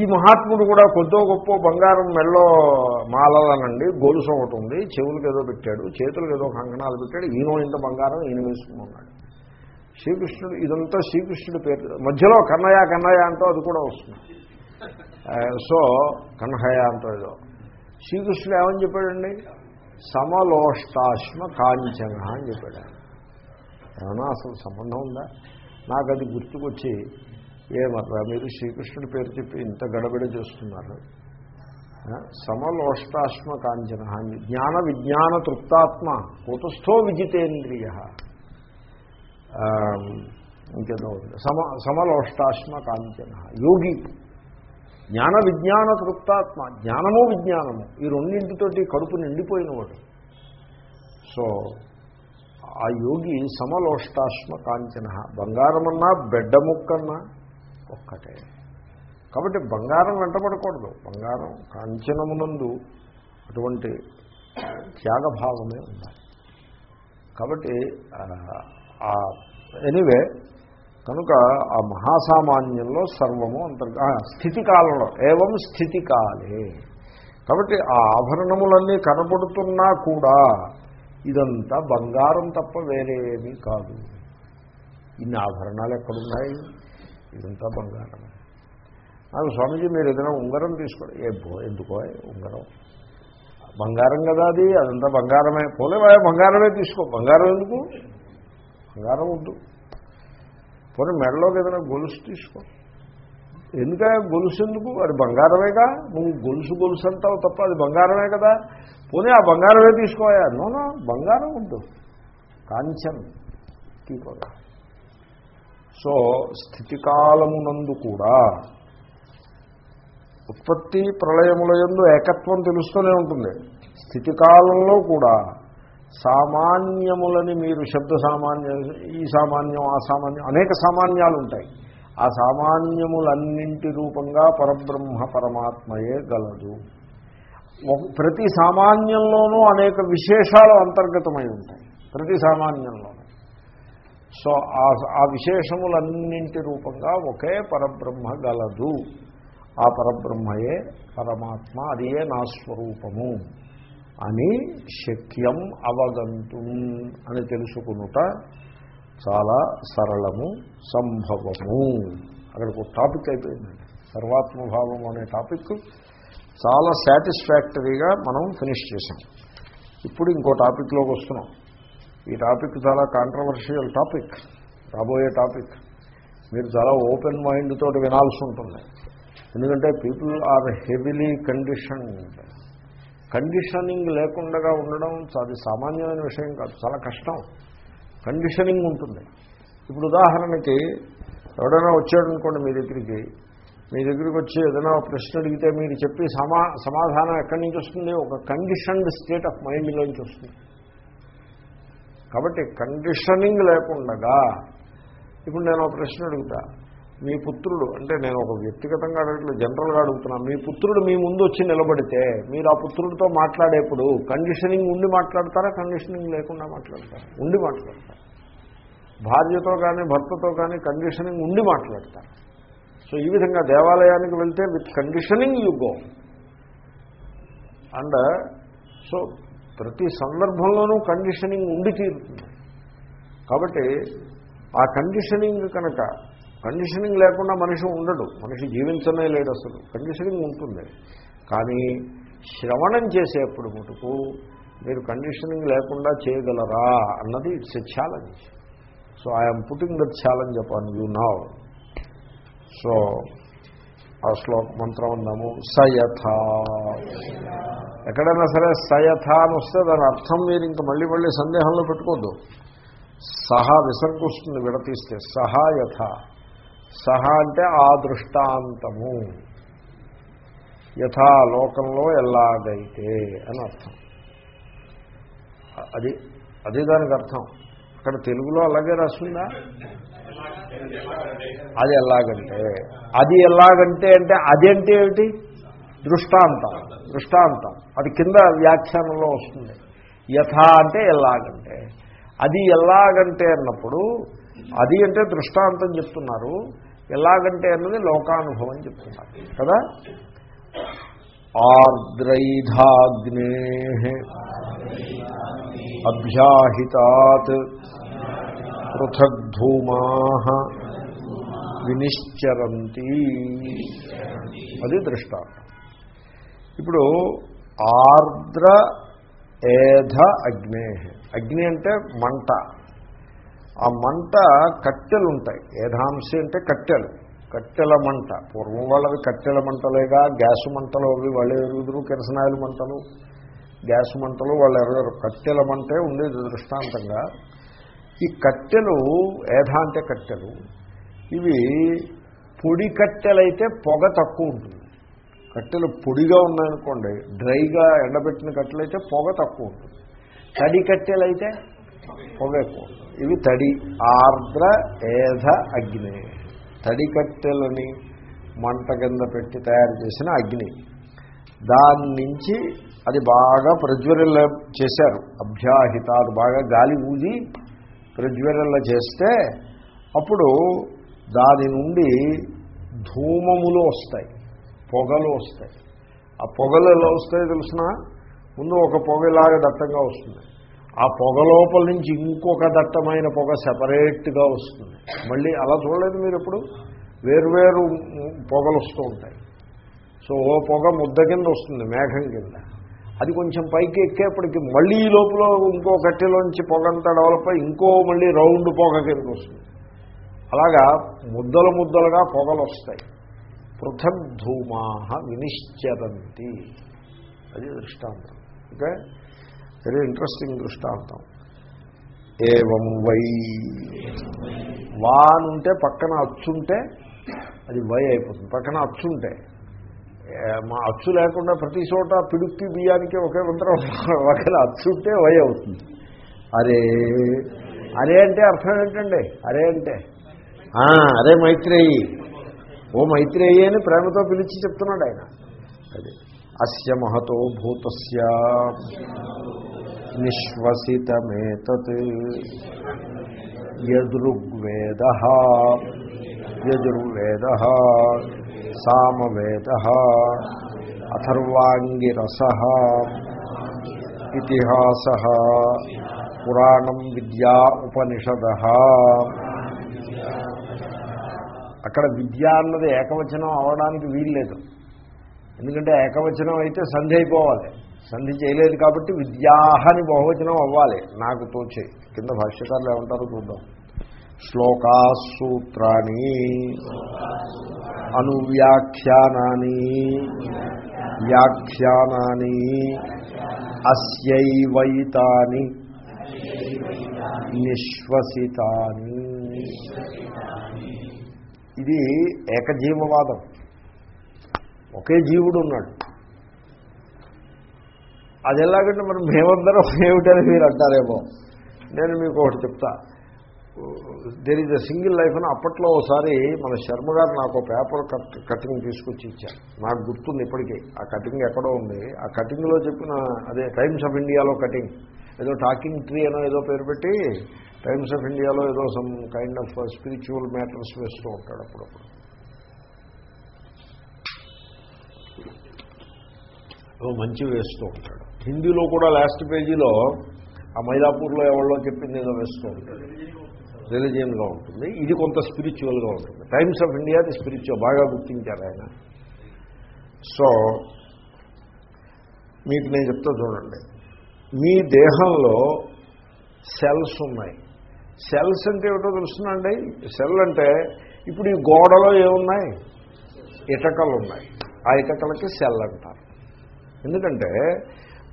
ఈ మహాత్ముడు కూడా కొద్దో గొప్ప బంగారం మెళ్ళో మాలలనండి గొలుసు ఒకటి ఉంది చెవులకు ఏదో పెట్టాడు చేతులకు ఏదో కంకణాలు పెట్టాడు ఈయన ఇంత బంగారం ఈయన వేసుకుని ఉన్నాడు. శ్రీకృష్ణుడు ఇదంతా శ్రీకృష్ణుడి పేరు. మధ్యలో కన్నయ్య కన్నయ్య అంటూ అది కూడా వస్తుంది. సో కన్నయ్య అంటూ ఏదో. శ్రీకృష్ణుడు ఏమని చెప్పాడండి? సమలోష్టాశ్మ కాంచన అని చెప్పాడు ఏమన్నా అసలు సంబంధం ఉందా? నాకు అది గుర్తుకొచ్చి ఏమర్రా మీరు శ్రీకృష్ణుడి పేరు చెప్పి ఇంత గడబడి చేస్తున్నారు. సమలోష్టాశ్మ కాంచన జ్ఞాన విజ్ఞాన తృప్తాత్మ కూతస్థో విజితేంద్రియ. ఇంకేదో సమ సమలోష్టాశ్మ కాంచన. యోగి జ్ఞాన విజ్ఞాన తృప్తాత్మ జ్ఞానము విజ్ఞానము ఈ రెండింటితోటి కడుపు నిండిపోయినవాడు. సో ఆ యోగి సమలోష్టాశ్మ కాంచన బంగారమన్నా బెడ్డ ముక్కన్నా ఒక్కటే. కాబట్టి బంగారం వెంటబడకూడదు. బంగారం కాంచనమునందు అటువంటి త్యాగభావమే ఉండాలి. కాబట్టి ఎనీవే కనుక ఆ మహాసామాన్యంలో సర్వము అంతర్గా స్థితి కాలంలో ఏవం స్థితి కాలే కాబట్టి ఆ ఆభరణములన్నీ కనబడుతున్నా కూడా ఇదంతా బంగారం తప్ప వేరేమీ కాదు. ఇన్ని ఆభరణాలు ఎక్కడున్నాయి? ఇదంతా బంగారం. నాకు స్వామీజీ మీరు ఏదైనా ఉంగరం తీసుకోండి. ఏ ఎందుకో ఉంగరం? బంగారం కదా అది అదంతా బంగారమే. పోలేవా బంగారమే తీసుకో. బంగారం ఎందుకు? బంగారం వద్దు. పోనీ మెడలోకి ఏదైనా గొలుసు తీసుకో. ఎందుకంటే గొలుసు ఎందుకు? అది బంగారమేగా? నువ్వు గొలుసు గొలుసు అంటావు తప్ప అది బంగారమే కదా. పోనీ ఆ బంగారమే తీసుకోయా? నోనో బంగారం ఉంటుంది కాంచం తీసుకోగా సో స్థితికాలమునందు కూడా ఉత్పత్తి ప్రళయముల యందు ఏకత్వం తెలుస్తూనే ఉంటుంది. స్థితికాలంలో కూడా సామాన్యములని మీరు శబ్ద సామాన్య ఈ సామాన్యం ఆ సామాన్యం అనేక సామాన్యాలు ఉంటాయి ఆ సామాన్యములన్నింటి రూపంగా పరబ్రహ్మ పరమాత్మయే గలదు. ప్రతి సామాన్యంలోనూ అనేక విశేషాలు అంతర్గతమై ఉంటాయి. ప్రతి సామాన్యంలోనూ. సో ఆ ఆ విశేషములన్నింటి రూపంగా ఒకే పరబ్రహ్మ గలదు. ఆ పరబ్రహ్మయే పరమాత్మ అదియే నా స్వరూపము. అని శక్యం అవగంతుం అని తెలుసుకునుట చాలా సరళము సంభవము. అక్కడికి ఒక టాపిక్ అయిపోయిందండి. సర్వాత్మభావం అనే టాపిక్ చాలా సాటిస్ఫాక్టరీగా మనం ఫినిష్ చేసాం ఇప్పుడు ఇంకో టాపిక్లోకి వస్తున్నాం. ఈ టాపిక్ చాలా కాంట్రవర్షియల్ టాపిక్ రాబోయే టాపిక్. మీరు చాలా ఓపెన్ మైండ్ తోటి వినాల్సి ఉంటుంది. ఎందుకంటే people are heavily condition conditioning లేకుండా ఉండడం అది సామాన్యమైన విషయం కాదు చాలా కష్టం. కండిషనింగ్ ఉంటుంది. ఇప్పుడు ఉదాహరణకి ఎవడైనా వచ్చాడనుకోండి మీ దగ్గరికి మీ దగ్గరికి వచ్చి ఏదైనా ప్రశ్న అడిగితే మీరు చెప్పి సమా సమాధానం ఎక్కడి నుంచి వస్తుంది? ఒక కండిషన్డ్ స్టేట్ ఆఫ్ మైండ్లోంచి వస్తుంది. కాబట్టి కండిషనింగ్ లేకుండగా ఇప్పుడు నేను ఒక ప్రశ్న అడుగుతా. మీ పుత్రుడు అంటే నేను ఒక వ్యక్తిగతంగా అడగట్లేదు జనరల్గా అడుగుతున్నా మీ పుత్రుడు మీ ముందు వచ్చి నిలబడితే మీరు ఆ పుత్రుడితో మాట్లాడేప్పుడు కండిషనింగ్ ఉండి మాట్లాడతారా కండిషనింగ్ లేకుండా మాట్లాడతారా? ఉండి మాట్లాడతారు? భార్యతో కానీ భర్తతో కానీ కండిషనింగ్ ఉండి మాట్లాడతారు? సో ఈ విధంగా దేవాలయానికి వెళ్తే with conditioning you go and so ప్రతి సందర్భంలోనూ కండిషనింగ్ ఉండి తీరుతుంది. కాబట్టి ఆ కండిషనింగ్ కనుక కండిషనింగ్ లేకుండా మనిషి ఉండడు. మనిషి జీవించనే లేడు అసలు. కండిషనింగ్ ఉంటుంది. కానీ శ్రవణం చేసేప్పుడు మటుకు మీరు కండిషనింగ్ లేకుండా చేయగలరా అన్నది it's a challenge. So I'm putting that challenge upon you now. So ఆ శ్లోక మంత్రం ఉందాము సయథ. ఎక్కడైనా సరే సయథ అని వస్తే దాని అర్థం మీరు ఇంకా మళ్ళీ మళ్ళీ సందేహంలో పెట్టుకోద్దు సహా విసర్గుస్తుంది విడతీస్తే సహా యథ సహా అంటే ఆ దృష్టాంతము యథా లోకంలో ఎలాగైతే అని అర్థం. అది అది దానికి అర్థం. అక్కడ తెలుగులో అలాగే రాస్తుందా? అది ఎలాగంటే అది ఎలాగంటే అంటే అది అంటే ఏమిటి? దృష్టాంతం దృష్టాంతం. అది కింద వ్యాఖ్యానంలో వస్తుంది. యథా అంటే ఎలాగంటే. అది ఎలాగంటే అన్నప్పుడు అది అంటే దృష్టాంతం చెప్తున్నారు. ఎలాగంటే అన్నది లోకానుభవం చెప్తున్నారు. కదా? ఆర్ద్రైధాగ్నే అభ్యాహితాత్ పృథగ్ధూమా వినిశ్చరంతి. అది దృష్టాంతం. ఇప్పుడు ఆర్ద్ర ఏధ అగ్నే. అగ్ని అంటే మంట. ఆ మంట కట్టెలు ఉంటాయి ఏధాంశి అంటే కట్టెలు. కట్టెల మంట. పూర్వం వాళ్ళవి కట్టెల మంటలేగా గ్యాస్ మంటలు అవి వాళ్ళు ఎరుగుదురు కెరసనాయిల మంటలు. గ్యాస్ మంటలు వాళ్ళు ఎరగరు కట్టెల మంటే ఉండేది దృష్టాంతంగా. ఈ కట్టెలు ఏధా అంటే కట్టెలు. ఇవి పొడి కట్టెలైతే పొగ తక్కువ ఉంటుంది. కట్టెలు పొడిగా ఉన్నాయనుకోండి డ్రైగా ఎండబెట్టిన కట్టెలైతే పొగ తక్కువ ఉంటుంది. తడి కట్టెలైతే పొగ ఎక్కువ ఉంటుంది. ఇవి తడి. ఆర్ద్ర ఏధ అగ్ని. తడి కట్టెలని మంట కింద పెట్టి తయారు చేసిన అగ్ని. దాని నుంచి అది బాగా ప్రజ్వరిల్ల చేశారు. అభ్యాహిత అది బాగా గాలి ఊది ప్రజ్వరిల్ల చేస్తే అప్పుడు దాని నుండి ధూమములు వస్తాయి. పొగలు వస్తాయి. ఆ పొగలు ఎలా వస్తాయో తెలిసిన? ముందు ఒక పొగ ఇలాగ దట్టంగా వస్తుంది. ఆ పొగ లోపల నుంచి ఇంకొక దట్టమైన పొగ సెపరేట్గా వస్తుంది. మళ్ళీ అలా చూడలేదు మీరు ఎప్పుడు? వేరువేరు పొగలు వస్తూ ఉంటాయి. సో ఓ పొగ ముద్ద కింద వస్తుంది మేఘం కింద. అది కొంచెం పైకి ఎక్కేప్పటికి మళ్ళీ లోపల ఇంకో కట్టెలోంచి పొగంతా డెవలప్ అయ్యి ఇంకో మళ్ళీ రౌండ్ పొగ కింద వస్తుంది. అలాగా ముద్దలు ముద్దలుగా పొగలు వస్తాయి. పృథగ్ధూమా వినిశ్చరంతి. అది దృష్టాంతం. ఓకే? వెరీ ఇంట్రెస్టింగ్ దృష్టాంతం. ఏవం వై. వానుంటే పక్కన అచ్చుంటే అది వై అయిపోతుంది. పక్కన అచ్చుంటే. మా అచ్చు లేకుండా ప్రతి చోట పిడుక్కి బియ్యానికి ఒకే మంత్రం. ఒకవేళ అచ్చుంటే వై అవుతుంది. అరే అరే అంటే అర్థం ఏంటండి? అరే అంటే. అరే మైత్రేయి. ఓ మైత్రేయి అని ప్రేమతో పిలిచి చెప్తున్నాడు ఆయన. అది అస్య మహతో భూతస్య. నిశ్వసితమేతత్ యదృగ్వేద యజుర్వేద సామవేద అథర్వాంగిరస ఇతిహాస పురాణం విద్యా ఉపనిషద. అక్కడ విద్య అన్నది ఏకవచనం అవడానికి వీల్లేదు. ఎందుకంటే ఏకవచనం అయితే సంధి అయిపోవాలి. సంధి చేయలేదు కాబట్టి విద్యాహని బహువచనం అవ్వాలి. నాకు తోచే. కింద భాష్యకారులు ఏమంటారో చూద్దాం. శ్లోకా సూత్రాన్ని అనువ్యాఖ్యానాన్ని వ్యాఖ్యానాన్ని అస్యైవైతాని నిశ్వసితాని. ఇది ఏకజీవవాదం. ఒకే జీవుడు ఉన్నాడు అది ఎలాగంటే మరి మేమందరం ఏమిటని మీరు అంటారేమో. నేను మీకు ఒకటి చెప్తా. There is a single life అని అప్పట్లో ఒకసారి మన శర్మ గారు నాకు పేపర్ కట్ కటింగ్ తీసుకొచ్చి ఇచ్చారు. నాకు గుర్తుంది ఇప్పటికీ. ఆ కటింగ్ ఎక్కడో ఉంది. ఆ కటింగ్లో చెప్పిన అదే టైమ్స్ ఆఫ్ ఇండియాలో కటింగ్. ఏదో టాకింగ్ ట్రీ అనో ఏదో పేరు పెట్టి టైమ్స్ ఆఫ్ ఇండియాలో ఏదో some kind of spiritual matters వేస్తూ ఉంటాడు అప్పుడప్పుడు. మంచి వేస్తూ ఉంటాడు. హిందీలో కూడా లాస్ట్ పేజీలో ఆ మైలాపూర్లో ఎవరిలో చెప్పింది ఏదో వేస్తూ ఉంటాడు రిలీజియన్గా ఉంటుంది. ఇది కొంత స్పిరిచువల్గా ఉంటుంది. టైమ్స్ ఆఫ్ ఇండియాది స్పిరిచువల్ బాగా గుర్తించారు ఆయన. సో మీకు నేను చెప్తా చూడండి. మీ దేహంలో సెల్స్ ఉన్నాయి. సెల్స్ అంటే ఏమిటో తెలుస్తుందండి? సెల్ అంటే ఇప్పుడు ఈ గోడలో ఏమున్నాయి? ఇటకలు ఉన్నాయి. ఆ ఇటకలకి సెల్ అంటారు. ఎందుకంటే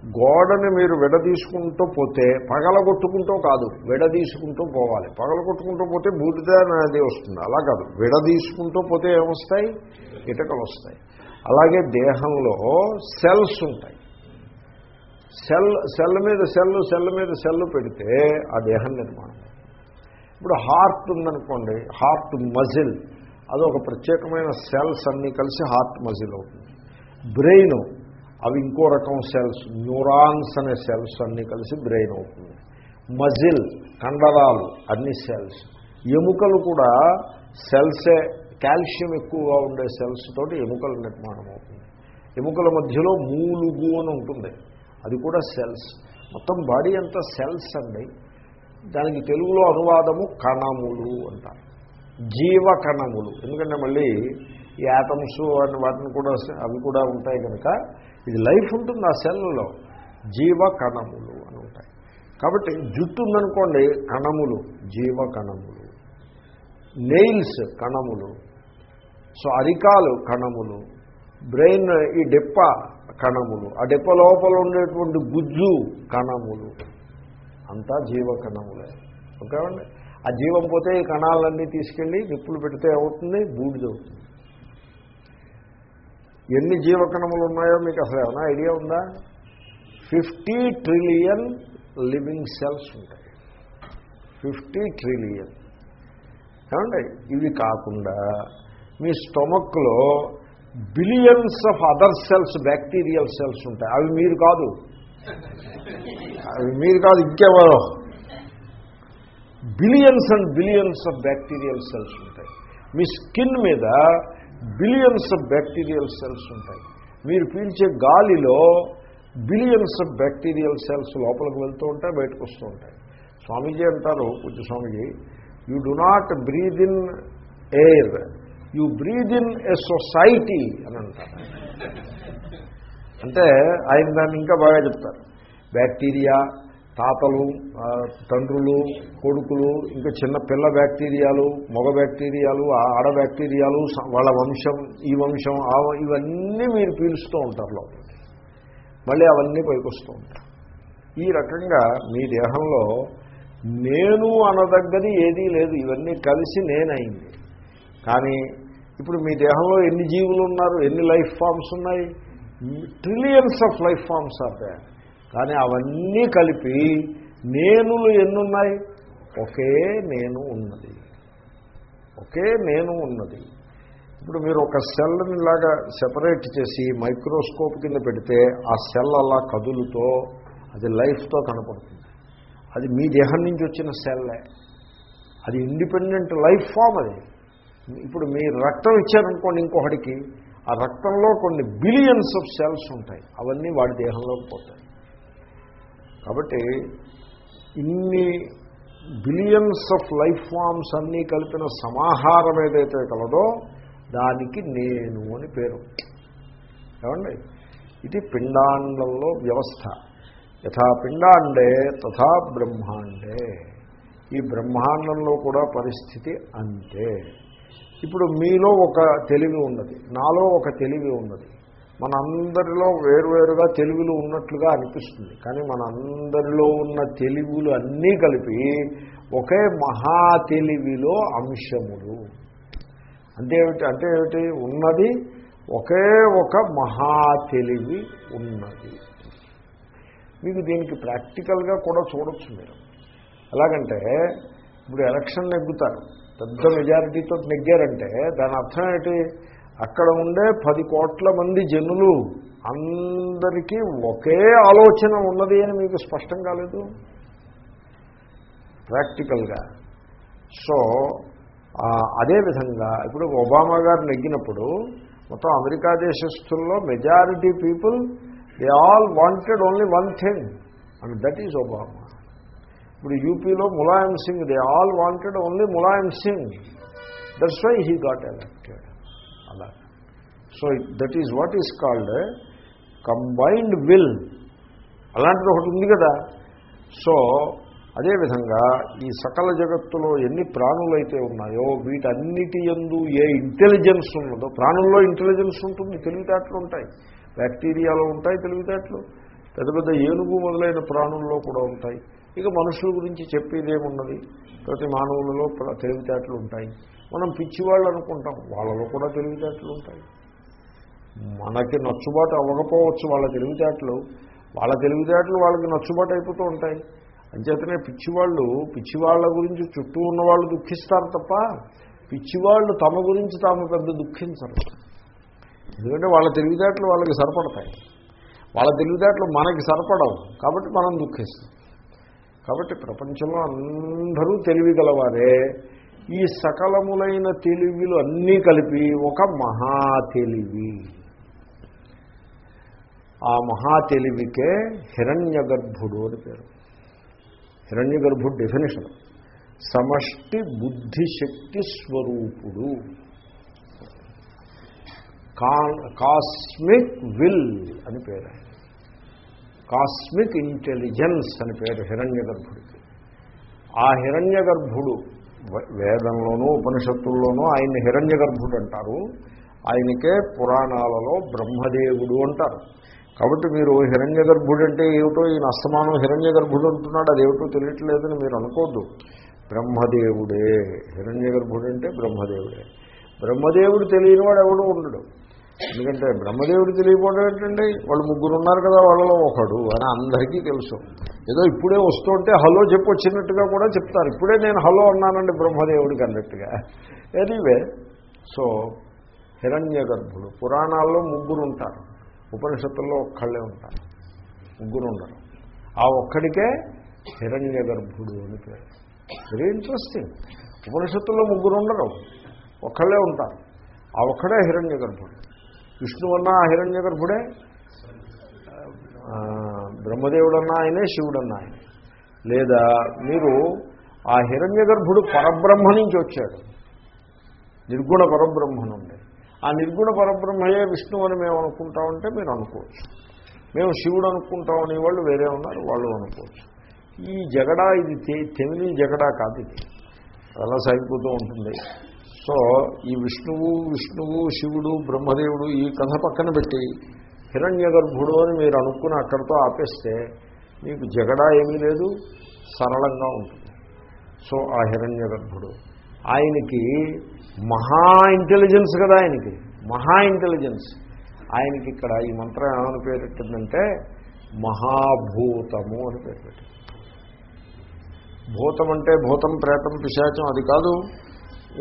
గోడని మీరు విడదీసుకుంటూ పోతే పగలగొట్టుకుంటూ కాదు విడదీసుకుంటూ పోవాలి. పగలగొట్టుకుంటూ పోతే బూడిద అనేది వస్తుంది. అలా కాదు. విడదీసుకుంటూ పోతే ఏమొస్తాయి? ఇటకలు వస్తాయి అలాగే దేహంలో సెల్స్ ఉంటాయి. సెల్ సెల్ మీద సెల్ సెల్ మీద సెల్ పెడితే ఆ దేహం నిర్మాణం. ఇప్పుడు హార్ట్ ఉందనుకోండి హార్ట్ మజిల్ అదొక ప్రత్యేకమైన సెల్స్ అన్నీ కలిసి హార్ట్ మజిల్ అవుతుంది. బ్రెయిన్ అవి ఇంకో రకం సెల్స్ న్యూరాన్స్ అనే సెల్స్ అన్నీ కలిసి బ్రెయిన్ అవుతుంది. మజిల్ కండరాలు అన్ని సెల్స్. ఎముకలు కూడా సెల్సే కాల్షియం ఎక్కువగా ఉండే సెల్స్ తోటి ఎముకల నిర్మాణం అవుతుంది. ఎముకల మధ్యలో మూలుగు అని ఉంటుంది. అది కూడా సెల్స్. మొత్తం బాడీ అంతా సెల్స్ అండి. దానికి తెలుగులో అనువాదము కణములు అంటారు. జీవ కణములు ఎందుకంటే మళ్ళీ ఈ యాటమ్స్ అని వాటిని కూడా అవి కూడా ఉంటాయి కనుక ఇది లైఫ్ ఉంటుంది ఆ సెల్లో. జీవ కణములు అని ఉంటాయి. కాబట్టి జుట్టు ఉందనుకోండి కణములు జీవ కణములు నెయిల్స్ కణములు. సో అరికాలు కణములు. బ్రెయిన్ ఈ డెప్ప కణములు. ఆ డెప్ప లోపల ఉండేటువంటి గుజ్జు కణములు. అంతా జీవ కణములే ఓకేవండి ఆ జీవం పోతే ఈ కణాలన్నీ తీసుకెళ్ళి నిప్పులు పెడితే అవుతుంది బూడిదవుతుంది. ఎన్ని జీవకణములు ఉన్నాయో మీకు అసలు ఏమైనా ఐడియా ఉందా? ఫిఫ్టీ ట్రిలియన్ లివింగ్ సెల్స్ ఉంటాయి. Fifty trillion. ఏమండి? ఇవి కాకుండా మీ స్టొమక్లో billions of other cells bacterial cells ఉంటాయి. అవి మీరు కాదు. అవి మీరు కాదు ఇంకెవరో. Billions and billions of bacterial cells ఉంటాయి. మీ స్కిన్ మీద బిలియన్స్ ఆఫ్ బ్యాక్టీరియల్ సెల్స్ ఉంటాయి. మీరు పీల్చే గాలిలో బిలియన్స్ ఆఫ్ బ్యాక్టీరియల్ సెల్స్ లోపలికి వెళ్తూ ఉంటాయి బయటకు వస్తూ ఉంటాయి. స్వామీజీ అంటారు పూజ్య Swamiji you do not breathe in air you breathe in a society అని అంటారు. అంటే ఆయన దాన్ని ఇంకా బాగా చెప్తారు. బ్యాక్టీరియా తాతలు తండ్రులు కొడుకులు ఇంకా చిన్న పిల్ల బ్యాక్టీరియాలు మగ బ్యాక్టీరియాలు ఆ ఆడ బ్యాక్టీరియాలు వాళ్ళ వంశం ఈ వంశం ఆ ఇవన్నీ మీరు పీలుస్తూ ఉంటారు లోపల మళ్ళీ అవన్నీ పైకి వస్తూ ఈ రకంగా మీ దేహంలో నేను అనదగ్గది ఏదీ లేదు. ఇవన్నీ కలిసి నేనైంది. కానీ ఇప్పుడు మీ దేహంలో ఎన్ని జీవులు ఉన్నారు? ఎన్ని లైఫ్ ఫామ్స్ ఉన్నాయి? Trillions of life forms are that కానీ అవన్నీ కలిపి నేనులు ఎన్నున్నాయి? ఒకే నేను ఉన్నది. ఒకే నేను ఉన్నది. ఇప్పుడు మీరు ఒక సెల్ని ఇలాగా సెపరేట్ చేసి మైక్రోస్కోప్ కింద పెడితే ఆ సెల్ అలా కదులుతో అది లైఫ్తో కనపడుతుంది. అది మీ దేహం నుంచి వచ్చిన సెల్లే. అది ఇండిపెండెంట్ లైఫ్ ఫామ్ అది. ఇప్పుడు మీ రక్తం ఇచ్చారనుకోండి ఇంకొకటికి ఆ రక్తంలో కొన్ని బిలియన్స్ ఆఫ్ సెల్స్ ఉంటాయి. అవన్నీ వాడి దేహంలోకి పోతాయి. కాబట్టి ఇన్ని బిలియన్స్ ఆఫ్ లైఫ్ ఫామ్స్ అన్నీ కలిపిన సమాహారం ఏదైతే కలదో దానికి నేను అని పేరు. ఏమండి? ఇది పిండాండంలో వ్యవస్థ. యథా పిండాండే తథా బ్రహ్మాండే. ఈ బ్రహ్మాండంలో కూడా పరిస్థితి అంతే. ఇప్పుడు మీలో ఒక తెలివి ఉన్నది నాలో ఒక తెలివి ఉన్నది. మనందరిలో వేరువేరుగా తెలివిలు ఉన్నట్లుగా అనిపిస్తుంది. కానీ మనందరిలో ఉన్న తెలివులు అన్నీ కలిపి ఒకే మహా తెలివిలో అంశములు. అంటే ఏమిటి? అంటే ఏమిటి? ఉన్నది ఒకే ఒక మహా తెలివి ఉన్నది. మీకు దీనికి ప్రాక్టికల్గా కూడా చూడొచ్చు మీరు. ఎలాగంటే ఇప్పుడు ఎలక్షన్ నెగ్గుతారు. పెద్ద మెజారిటీతో నెగ్గారంటే దాని అర్థం ఏంటి అక్కడ ఉండే పది కోట్ల మంది జనులు అందరికీ ఒకే ఆలోచన ఉన్నది అని మీకు స్పష్టం కాలేదు? ప్రాక్టికల్గా. సో అదేవిధంగా ఇప్పుడు ఒబామా గారు నెగ్గినప్పుడు మొత్తం America దేశస్తుల్లో majority people they all wanted only one thing and that is Obama. ఇప్పుడు యూపీలో Mulayam Singh they all wanted only Mulayam Singh. That's why he got elected. అలా. So that is what is called combined will అలాంటిది ఒకటి ఉంది కదా. So అదేవిధంగా ఈ సకల జగత్తులో ఎన్ని ప్రాణులైతే ఉన్నాయో వీటన్నిటి ఎందు ఏ ఇంటెలిజెన్స్ ఉన్నదో ప్రాణుల్లో ఇంటెలిజెన్స్ ఉంటుంది తెలివితేటలు ఉంటాయి. బ్యాక్టీరియాలో ఉంటాయి తెలివితేటలు. పెద్ద పెద్ద ఏనుగు మొదలైన ప్రాణుల్లో కూడా ఉంటాయి. ఇక మనుషుల గురించి చెప్పేదేమున్నది? ప్రతి మానవులలో ప్ర- తెలివితేటలు ఉంటాయి. మనం పిచ్చివాళ్ళు అనుకుంటాం. వాళ్ళలో కూడా తెలివితేటలు ఉంటాయి. మనకి నచ్చుబాటు అవ్వకపోవచ్చు వాళ్ళ తెలివితేటలు. వాళ్ళ తెలివితేటలు వాళ్ళకి నచ్చుబాటు అయిపోతూ ఉంటాయి. అంచేతనే పిచ్చివాళ్ళు పిచ్చివాళ్ళ గురించి చుట్టూ ఉన్న వాళ్ళు దుఃఖిస్తారు తప్ప పిచ్చివాళ్ళు తమ గురించి తాము పెద్ద దుఃఖించరు. ఎందుకంటే వాళ్ళ తెలివితేటలు వాళ్ళకి సరిపడతాయి. వాళ్ళ తెలివితేటలు మనకి సరిపడవు. కాబట్టి మనం దుఃఖిస్తాం. కాబట్టి ప్రపంచంలో అందరూ తెలివి గలవారే. ఈ సకలములైన తెలివిలు అన్నీ కలిపి ఒక మహా తెలివి ఆ మహా తెలివికే హిరణ్య గర్భుడు అని పేరు. హిరణ్య గర్భుడు డెఫినేషన్ సమష్టి బుద్ధిశక్తి స్వరూపుడు. కాస్మిక్ విల్ అని పేరు కాస్మిక్ ఇంటెలిజెన్స్ అని పేరు హిరణ్య గర్భుడికి ఆ హిరణ్య గర్భుడు వేదంలోనూ ఉపనిషత్తుల్లోనూ ఆయన్ని హిరణ్య గర్భుడు అంటారు ఆయనకే పురాణాలలో బ్రహ్మదేవుడు అంటారు. కాబట్టి మీరు హిరణ్య గర్భుడు అంటే ఏమిటో ఈయన అస్తమానం హిరణ్య గర్భుడు అంటున్నాడు అదేమిటో తెలియట్లేదని మీరు అనుకోద్దు. బ్రహ్మదేవుడే హిరణ్య గర్భుడు అంటే బ్రహ్మదేవుడే. బ్రహ్మదేవుడు తెలియని వాడు ఎవడు ఉండడు. ఎందుకంటే బ్రహ్మదేవుడు తెలియకపోవడం ఏంటండి? వాళ్ళు ముగ్గురు ఉన్నారు కదా వాళ్ళలో ఒకడు అని అందరికీ తెలుసు. ఏదో ఇప్పుడే వస్తుంటే హలో చెప్పు వచ్చినట్టుగా కూడా చెప్తారు. ఇప్పుడే నేను హలో అన్నానండి బ్రహ్మదేవుడికి అన్నట్టుగా. ఎనీవే సో హిరణ్య గర్భుడు పురాణాల్లో ముగ్గురు ఉంటారు. ఉపనిషత్తుల్లో ఒక్కళ్ళే ఉంటారు. ముగ్గురు ఉండరు. ఆ ఒక్కడికే హిరణ్య గర్భుడు అని పేరు. వెరీ ఇంట్రెస్టింగ్ ఉపనిషత్తుల్లో ముగ్గురు ఉండరు. ఒక్కళ్ళే ఉంటారు. ఆ ఒక్కడే హిరణ్య గర్భుడు. విష్ణువన్నా అన్నా హిరణ్య గర్భుడే బ్రహ్మదేవుడన్నా ఆయనే శివుడన్నా ఆయనే. లేదా మీరు ఆ హిరణ్య గర్భుడు పరబ్రహ్మ నుంచి వచ్చాడు. నిర్గుణ పరబ్రహ్మ నుండి ఆ నిర్గుణ పరబ్రహ్మయే విష్ణువు అని మేము అనుకుంటామంటే మీరు అనుకోవచ్చు. మేము శివుడు అనుకుంటామని వాళ్ళు వేరే ఉన్నారు వాళ్ళు అనుకోవచ్చు. ఈ జగడా ఇది తె- తెమిలి జగడా కాదు ఇది. అలా సాగిపోతూ ఉంటుంది. సో ఈ విష్ణువు విష్ణువు శివుడు బ్రహ్మదేవుడు ఈ కథ పక్కన పెట్టి హిరణ్య గర్భుడు అని మీరు అనుకుని అక్కడితో ఆపేస్తే మీకు జగడా ఏమీ లేదు సరళంగా ఉంటుంది. సో ఆ హిరణ్య గర్భుడు ఆయనకి మహా ఇంటెలిజెన్స్ కదా ఆయనకి మహా ఇంటెలిజెన్స్. ఆయనకి ఇక్కడ ఈ మంత్రం ఏమని పేరు పెట్టిందంటే మహాభూతము అని పేరు పెట్టింది. భూతం అంటే భూతం ప్రేతం పిశాచం అది కాదు.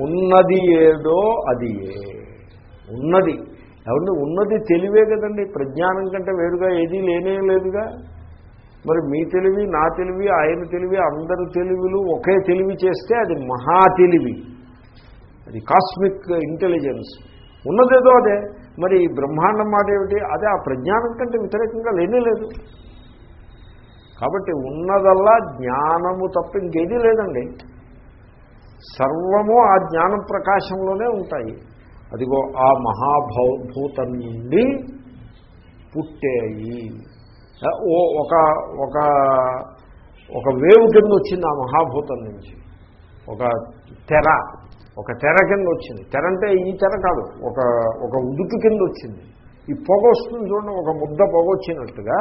ఉన్నది ఏదో అది ఉన్నది. ఏమంటే ఉన్నది తెలివే కదండి. ప్రజ్ఞానం కంటే వేరుగా ఏదీ లేనే లేదుగా. మరి మీ తెలివి నా తెలివి ఆయన తెలివి అందరి తెలివిలు ఒకే తెలివి చేస్తే అది మహా తెలివి. అది కాస్మిక్ ఇంటెలిజెన్స్. ఉన్నదేదో అదే. మరి ఈ బ్రహ్మాండం మాట ఏమిటి? అదే ఆ ప్రజ్ఞానం కంటే వ్యతిరేకంగా లేనే లేదు. కాబట్టి ఉన్నదల్లా జ్ఞానము తప్ప ఇంకేదీ లేదండి. సర్వము ఆ జ్ఞాన ప్రకాశంలోనే ఉంటాయి. అదిగో ఆ మహాభూతం నుండి పుట్టేయి. ఓ ఒక ఒక ఒక వేవు కింద వచ్చింది ఆ మహాభూతం నుంచి. ఒక తెర ఒక తెర కింద వచ్చింది. తెర అంటే ఈ తెర కాదు ఒక ఒక ఉదుపు కింద వచ్చింది. ఈ పొగ వస్తుంది చూడండి ఒక ముద్ద పొగ వచ్చినట్టుగా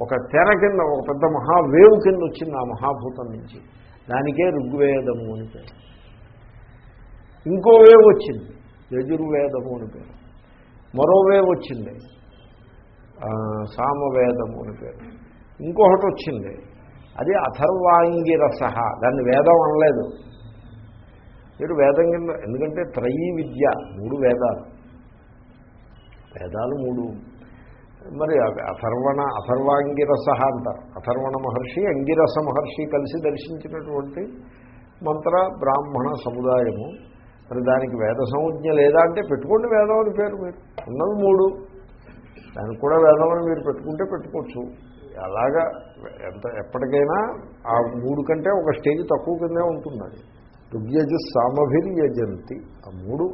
ఒక తెర కింద ఒక పెద్ద మహావేవు కింద వచ్చింది ఆ మహాభూతం నుంచి. దానికే ఋగ్వేదము అని పేరు. ఇంకో వేవ్ వచ్చింది. యజుర్వేదము అని పేరు. మరో వేవ్ వచ్చింది. సామవేదము అని పేరు. ఇంకొకటి వచ్చింది. అది అథర్వాంగిరస దాన్ని వేదం అనలేదు. మీరు వేదం కింద ఎందుకంటే త్రయీ విద్య మూడు వేదాలు. వేదాలు మూడు మరి అథర్వణ అథర్వాంగిరస అంటారు. అథర్వణ మహర్షి అంగిరస మహర్షి కలిసి దర్శించినటువంటి మంత్ర బ్రాహ్మణ సముదాయము. మరి దానికి వేద సంజ్ఞ లేదా అంటే పెట్టుకోండి వేదం అని పేరు మీరు. ఉన్నది మూడు. దానికి కూడా వేదం అని మీరు పెట్టుకుంటే పెట్టుకోవచ్చు. అలాగా ఎంత ఎప్పటికైనా ఆ మూడు కంటే ఒక స్టేజ్ తక్కువ కిందే ఉంటుంది అది ఋగ్యజు సామభిర్యజంతి. ఆ మూడు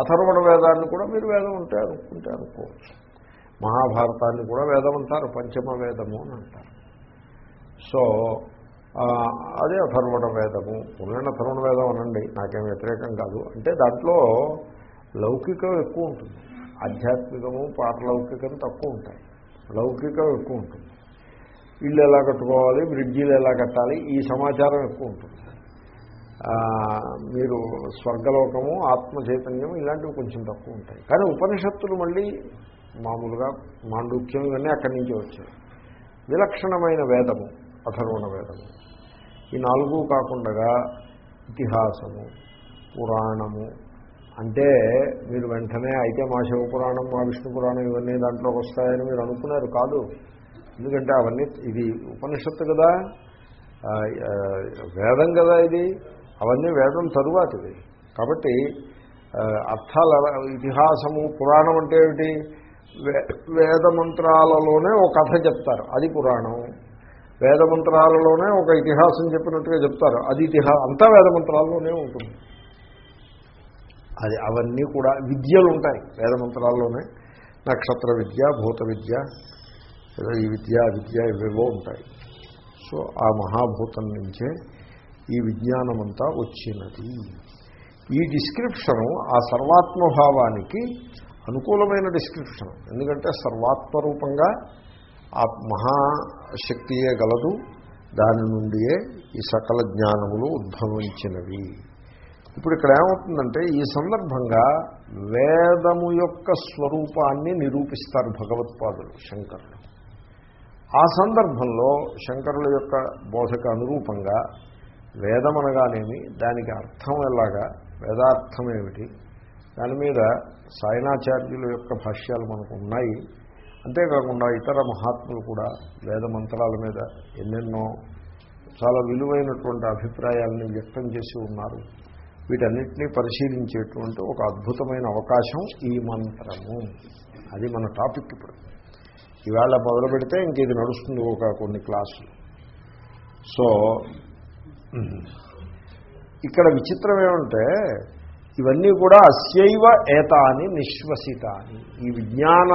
అథర్వణ వేదాన్ని కూడా మీరు వేదం ఉంటే అనుకుంటే అనుకోవచ్చు. మహాభారతాన్ని కూడా వేదం అంటారు పంచమ వేదము అని అంటారు. సో అదే అథర్వణ వేదము. పునైన అథర్వణ వేదం అనండి నాకేం వ్యతిరేకం కాదు. అంటే దాంట్లో లౌకికం ఎక్కువ ఉంటుంది. ఆధ్యాత్మికము పారలౌకికం తక్కువ ఉంటాయి. లౌకికం ఎక్కువ ఉంటుంది. ఇల్లు ఎలా కట్టుకోవాలి బ్రిడ్జీలు ఎలా కట్టాలి ఈ సమాచారం ఎక్కువ ఉంటుంది. మీరు స్వర్గలోకము ఆత్మ చైతన్యం ఇలాంటివి కొంచెం తక్కువ ఉంటాయి. కానీ ఉపనిషత్తులు మళ్ళీ మామూలుగా మాండూక్యం ఇవన్నీ అక్కడి నుంచి వచ్చాయి విలక్షణమైన వేదము అథర్వణ వేదము. ఈ నాలుగు కాకుండా ఇతిహాసము పురాణము అంటే మీరు వెంటనే అయితే మా శివపురాణం మా విష్ణు పురాణం ఇవన్నీ దాంట్లోకి వస్తాయని మీరు అనుకున్నారు కాదు. ఎందుకంటే అవన్నీ ఇది ఉపనిషత్తు కదా వేదం కదా ఇది అవన్నీ వేదం తరువాతిది కాబట్టి అర్థాల అర్థాలు ఇతిహాసము పురాణం అంటే ఏమిటి? వే- ఒక కథ చెప్తారు. అది పురాణం. వేదమంత్రాలలోనే ఒక ఇతిహాసం చెప్పినట్టుగా చెప్తారు. అది ఇతిహా అంతా వేదమంత్రాల్లోనే ఉంటుంది. అది అవన్నీ కూడా విద్యలు ఉంటాయి. వేదమంత్రాల్లోనే నక్షత్ర విద్య భూత విద్య ఈ విద్య విద్య ఇవేవో ఉంటాయి. సో ఆ మహాభూతం నుంచే ఈ విజ్ఞానమంతా వచ్చినది. ఈ డిస్క్రిప్షను ఆ సర్వాత్మభావానికి అనుకూలమైన డిస్క్రిప్షన్ ఎందుకంటే సర్వాత్మరూపంగా ఆ మహాశక్తియే గలదు. దాని నుండియే ఈ సకల జ్ఞానములు ఉద్భవించినవి. ఇప్పుడు ఇక్కడ ఏమవుతుందంటే ఈ సందర్భంగా వేదము యొక్క స్వరూపాన్ని నిరూపిస్తారు భగవత్పాదులు శంకరులు. ఆ సందర్భంలో శంకరుల యొక్క బోధకు అనురూపంగా వేదం అనగానేమి దానికి అర్థం ఎలాగా వేదార్థం ఏమిటి దాని మీద సాయనాచార్యుల యొక్క భాష్యాలు మనకు ఉన్నాయి. అంతేకాకుండా ఇతర మహాత్ములు కూడా వేద మంత్రాల మీద ఎన్నెన్నో చాలా విలువైనటువంటి అభిప్రాయాలని వ్యక్తం చేసి ఉన్నారు. వీటన్నిటినీ పరిశీలించేటువంటి ఒక అద్భుతమైన అవకాశం ఈ మంత్రము. అది మన టాపిక్ ఇప్పుడు. ఈవేళ మొదలు పెడితే ఇంక ఇది నడుస్తుంది ఒక కొన్ని క్లాసులు. సో ఇక్కడ విచిత్రం ఏమంటే ఇవన్నీ కూడా అస్యైవ ఏతాని నిశ్వసితాని. ఈ విజ్ఞాన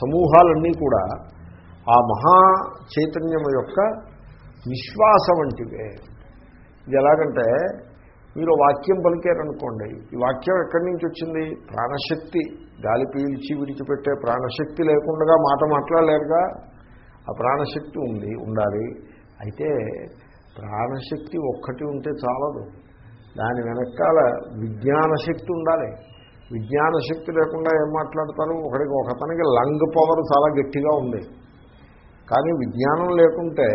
సమూహాలన్నీ కూడా ఆ మహా చైతన్యం యొక్క విశ్వాస వంటివే. ఇది ఎలాగంటే మీరు వాక్యం పలికారనుకోండి ఈ వాక్యం ఎక్కడి నుంచి వచ్చింది? ప్రాణశక్తి. గాలి పీల్చి విడిచిపెట్టే ప్రాణశక్తి లేకుండా మాట మాట్లాడలేరుగా? ఆ ప్రాణశక్తి ఉంది ఉండాలి. అయితే ప్రాణశక్తి ఒక్కటి ఉంటే చాలదు. దాని వెనకాల విజ్ఞాన శక్తి ఉండాలి. విజ్ఞాన శక్తి లేకుండా ఏం మాట్లాడతారు? ఒకడికి ఒకతనికి లంగ్ పవర్ చాలా గట్టిగా ఉంది. కానీ విజ్ఞానం లేకుంటే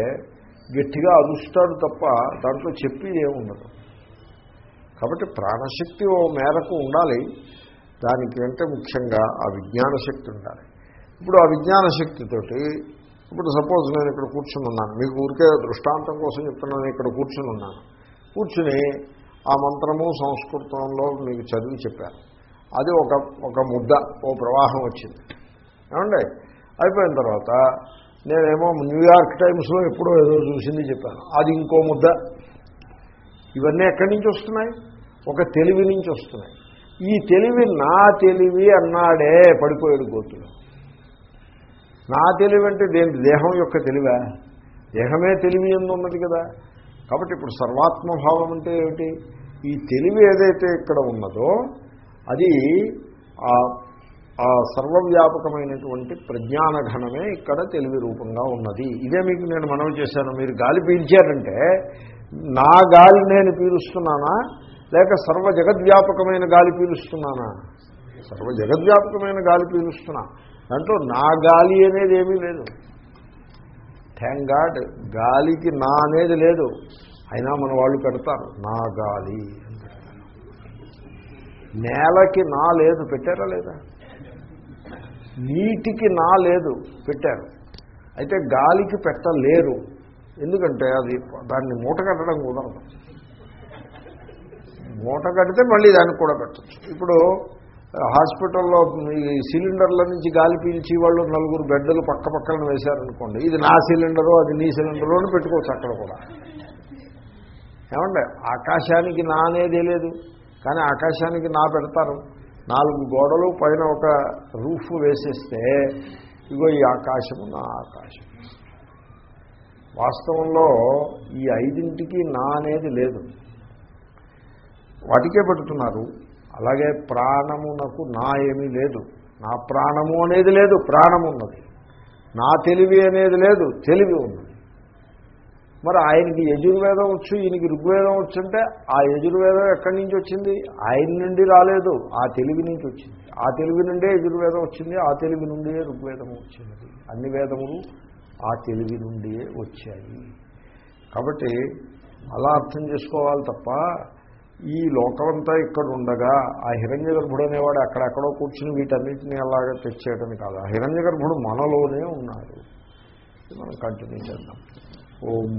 గట్టిగా అరుస్తాడు తప్ప దాంట్లో చెప్పి ఏముండదు కాబట్టి ప్రాణశక్తి ఓ మేరకు ఉండాలి. దానికి అంటే ముఖ్యంగా ఆ విజ్ఞాన శక్తి ఉండాలి. ఇప్పుడు ఆ విజ్ఞాన శక్తితోటి ఇప్పుడు సపోజ్ నేను ఇక్కడ కూర్చుని ఉన్నాను. మీకు ఊరికే దృష్టాంతం కోసం చెప్తున్నాను ఇక్కడ కూర్చుని ఉన్నాను. కూర్చుని ఆ మంత్రము సంస్కృతంలో మీకు చదివి చెప్పాను. అది ఒక ఒక ముద్ద ఓ ప్రవాహం వచ్చింది. ఏమండి? అయిపోయిన తర్వాత నేనేమో న్యూయార్క్ టైమ్స్లో ఎప్పుడో ఏదో చూసింది చెప్పాను. అది ఇంకో ముద్ద. ఇవన్నీ ఎక్కడి నుంచి వస్తున్నాయి? ఒక తెలివి నుంచి వస్తున్నాయి. ఈ తెలివి నా తెలివి అన్నాడే పడిపోయాడు గోతులు నా తెలివి అంటే దేని దేహం యొక్క తెలివా? దేహమే తెలివి ఎందు ఉన్నది కదా? కాబట్టి ఇప్పుడు సర్వాత్మభావం అంటే ఏమిటి? ఈ తెలివి ఏదైతే ఇక్కడ ఉన్నదో అది ఆ సర్వవ్యాపకమైనటువంటి ప్రజ్ఞాన ఘనమే ఇక్కడ తెలివి రూపంగా ఉన్నది. ఇదే మీకు నేను మనవి చేశాను. మీరు గాలి పీల్చారంటే నా గాలి నేను పీలుస్తున్నానా? లేక సర్వ జగద్వ్యాపకమైన గాలి పీలుస్తున్నానా? సర్వ జగద్వ్యాపకమైన గాలి పీలుస్తున్నా. దాంట్లో నా గాలి అనేది ఏమీ లేదు. థ్యాంక్ గాడ్ గాలికి నా అనేది లేదు. అయినా మన వాళ్ళు పెడతారు నా గాలి. నేలకి నా లేదు పెట్టారా లేదా? నీటికి నా లేదు పెట్టారు. అయితే గాలికి పెట్టలేరు. ఎందుకంటే అది దాన్ని మూట కట్టడం కుదరదు. మూట కడితే మళ్ళీ దానికి కూడా పెట్టచ్చు. ఇప్పుడు హాస్పిటల్లో ఈ సిలిండర్ల నుంచి గాలి పీల్చి వాళ్ళు నలుగురు బెడ్డలు పక్క పక్కన వేశారనుకోండి ఇది నా సిలిండరు అది నీ సిలిండరు అని పెట్టుకోవచ్చు అక్కడ కూడా. ఏమంటే ఆకాశానికి నా అనేది లేదు కానీ ఆకాశానికి నా పెడతారు. నాలుగు గోడలు పైన ఒక రూఫ్ వేసేస్తే ఇగో ఈ ఆకాశము నా ఆకాశం వాస్తవంలో ఈ ఐదింటికి నా అనేది లేదు. వాటికే పెడుతున్నారు. అలాగే ప్రాణమునకు నా ఏమీ లేదు. నా ప్రాణము అనేది లేదు ప్రాణమున్నది. నా తెలివి అనేది లేదు తెలివి ఉన్నది. మరి ఆయనకి యజుర్వేదం వచ్చు ఈయనకి ఋగ్వేదం వచ్చు అంటే ఆ యజుర్వేదం ఎక్కడి నుంచి వచ్చింది? ఆయన నుండి రాలేదు ఆ తెలివి నుంచి వచ్చింది. ఆ తెలివి నుండే యజుర్వేదం వచ్చింది ఆ తెలివి నుండే ఋగ్వేదం వచ్చింది. అన్ని వేదములు ఆ తెలివి నుండియే వచ్చాయి. కాబట్టి అలా అర్థం చేసుకోవాలి తప్ప ఈ లోకమంతా ఇక్కడ ఉండగా ఆ హిరణ్య గర్భుడు అనేవాడు అక్కడెక్కడో కూర్చుని వీటన్నిటిని అలాగా తెచ్చేయడం కాదు. ఆ హిరణ్య గర్భుడు మనలోనే ఉన్నాడు. మనం కంటిన్యూ చేద్దాం. ఓం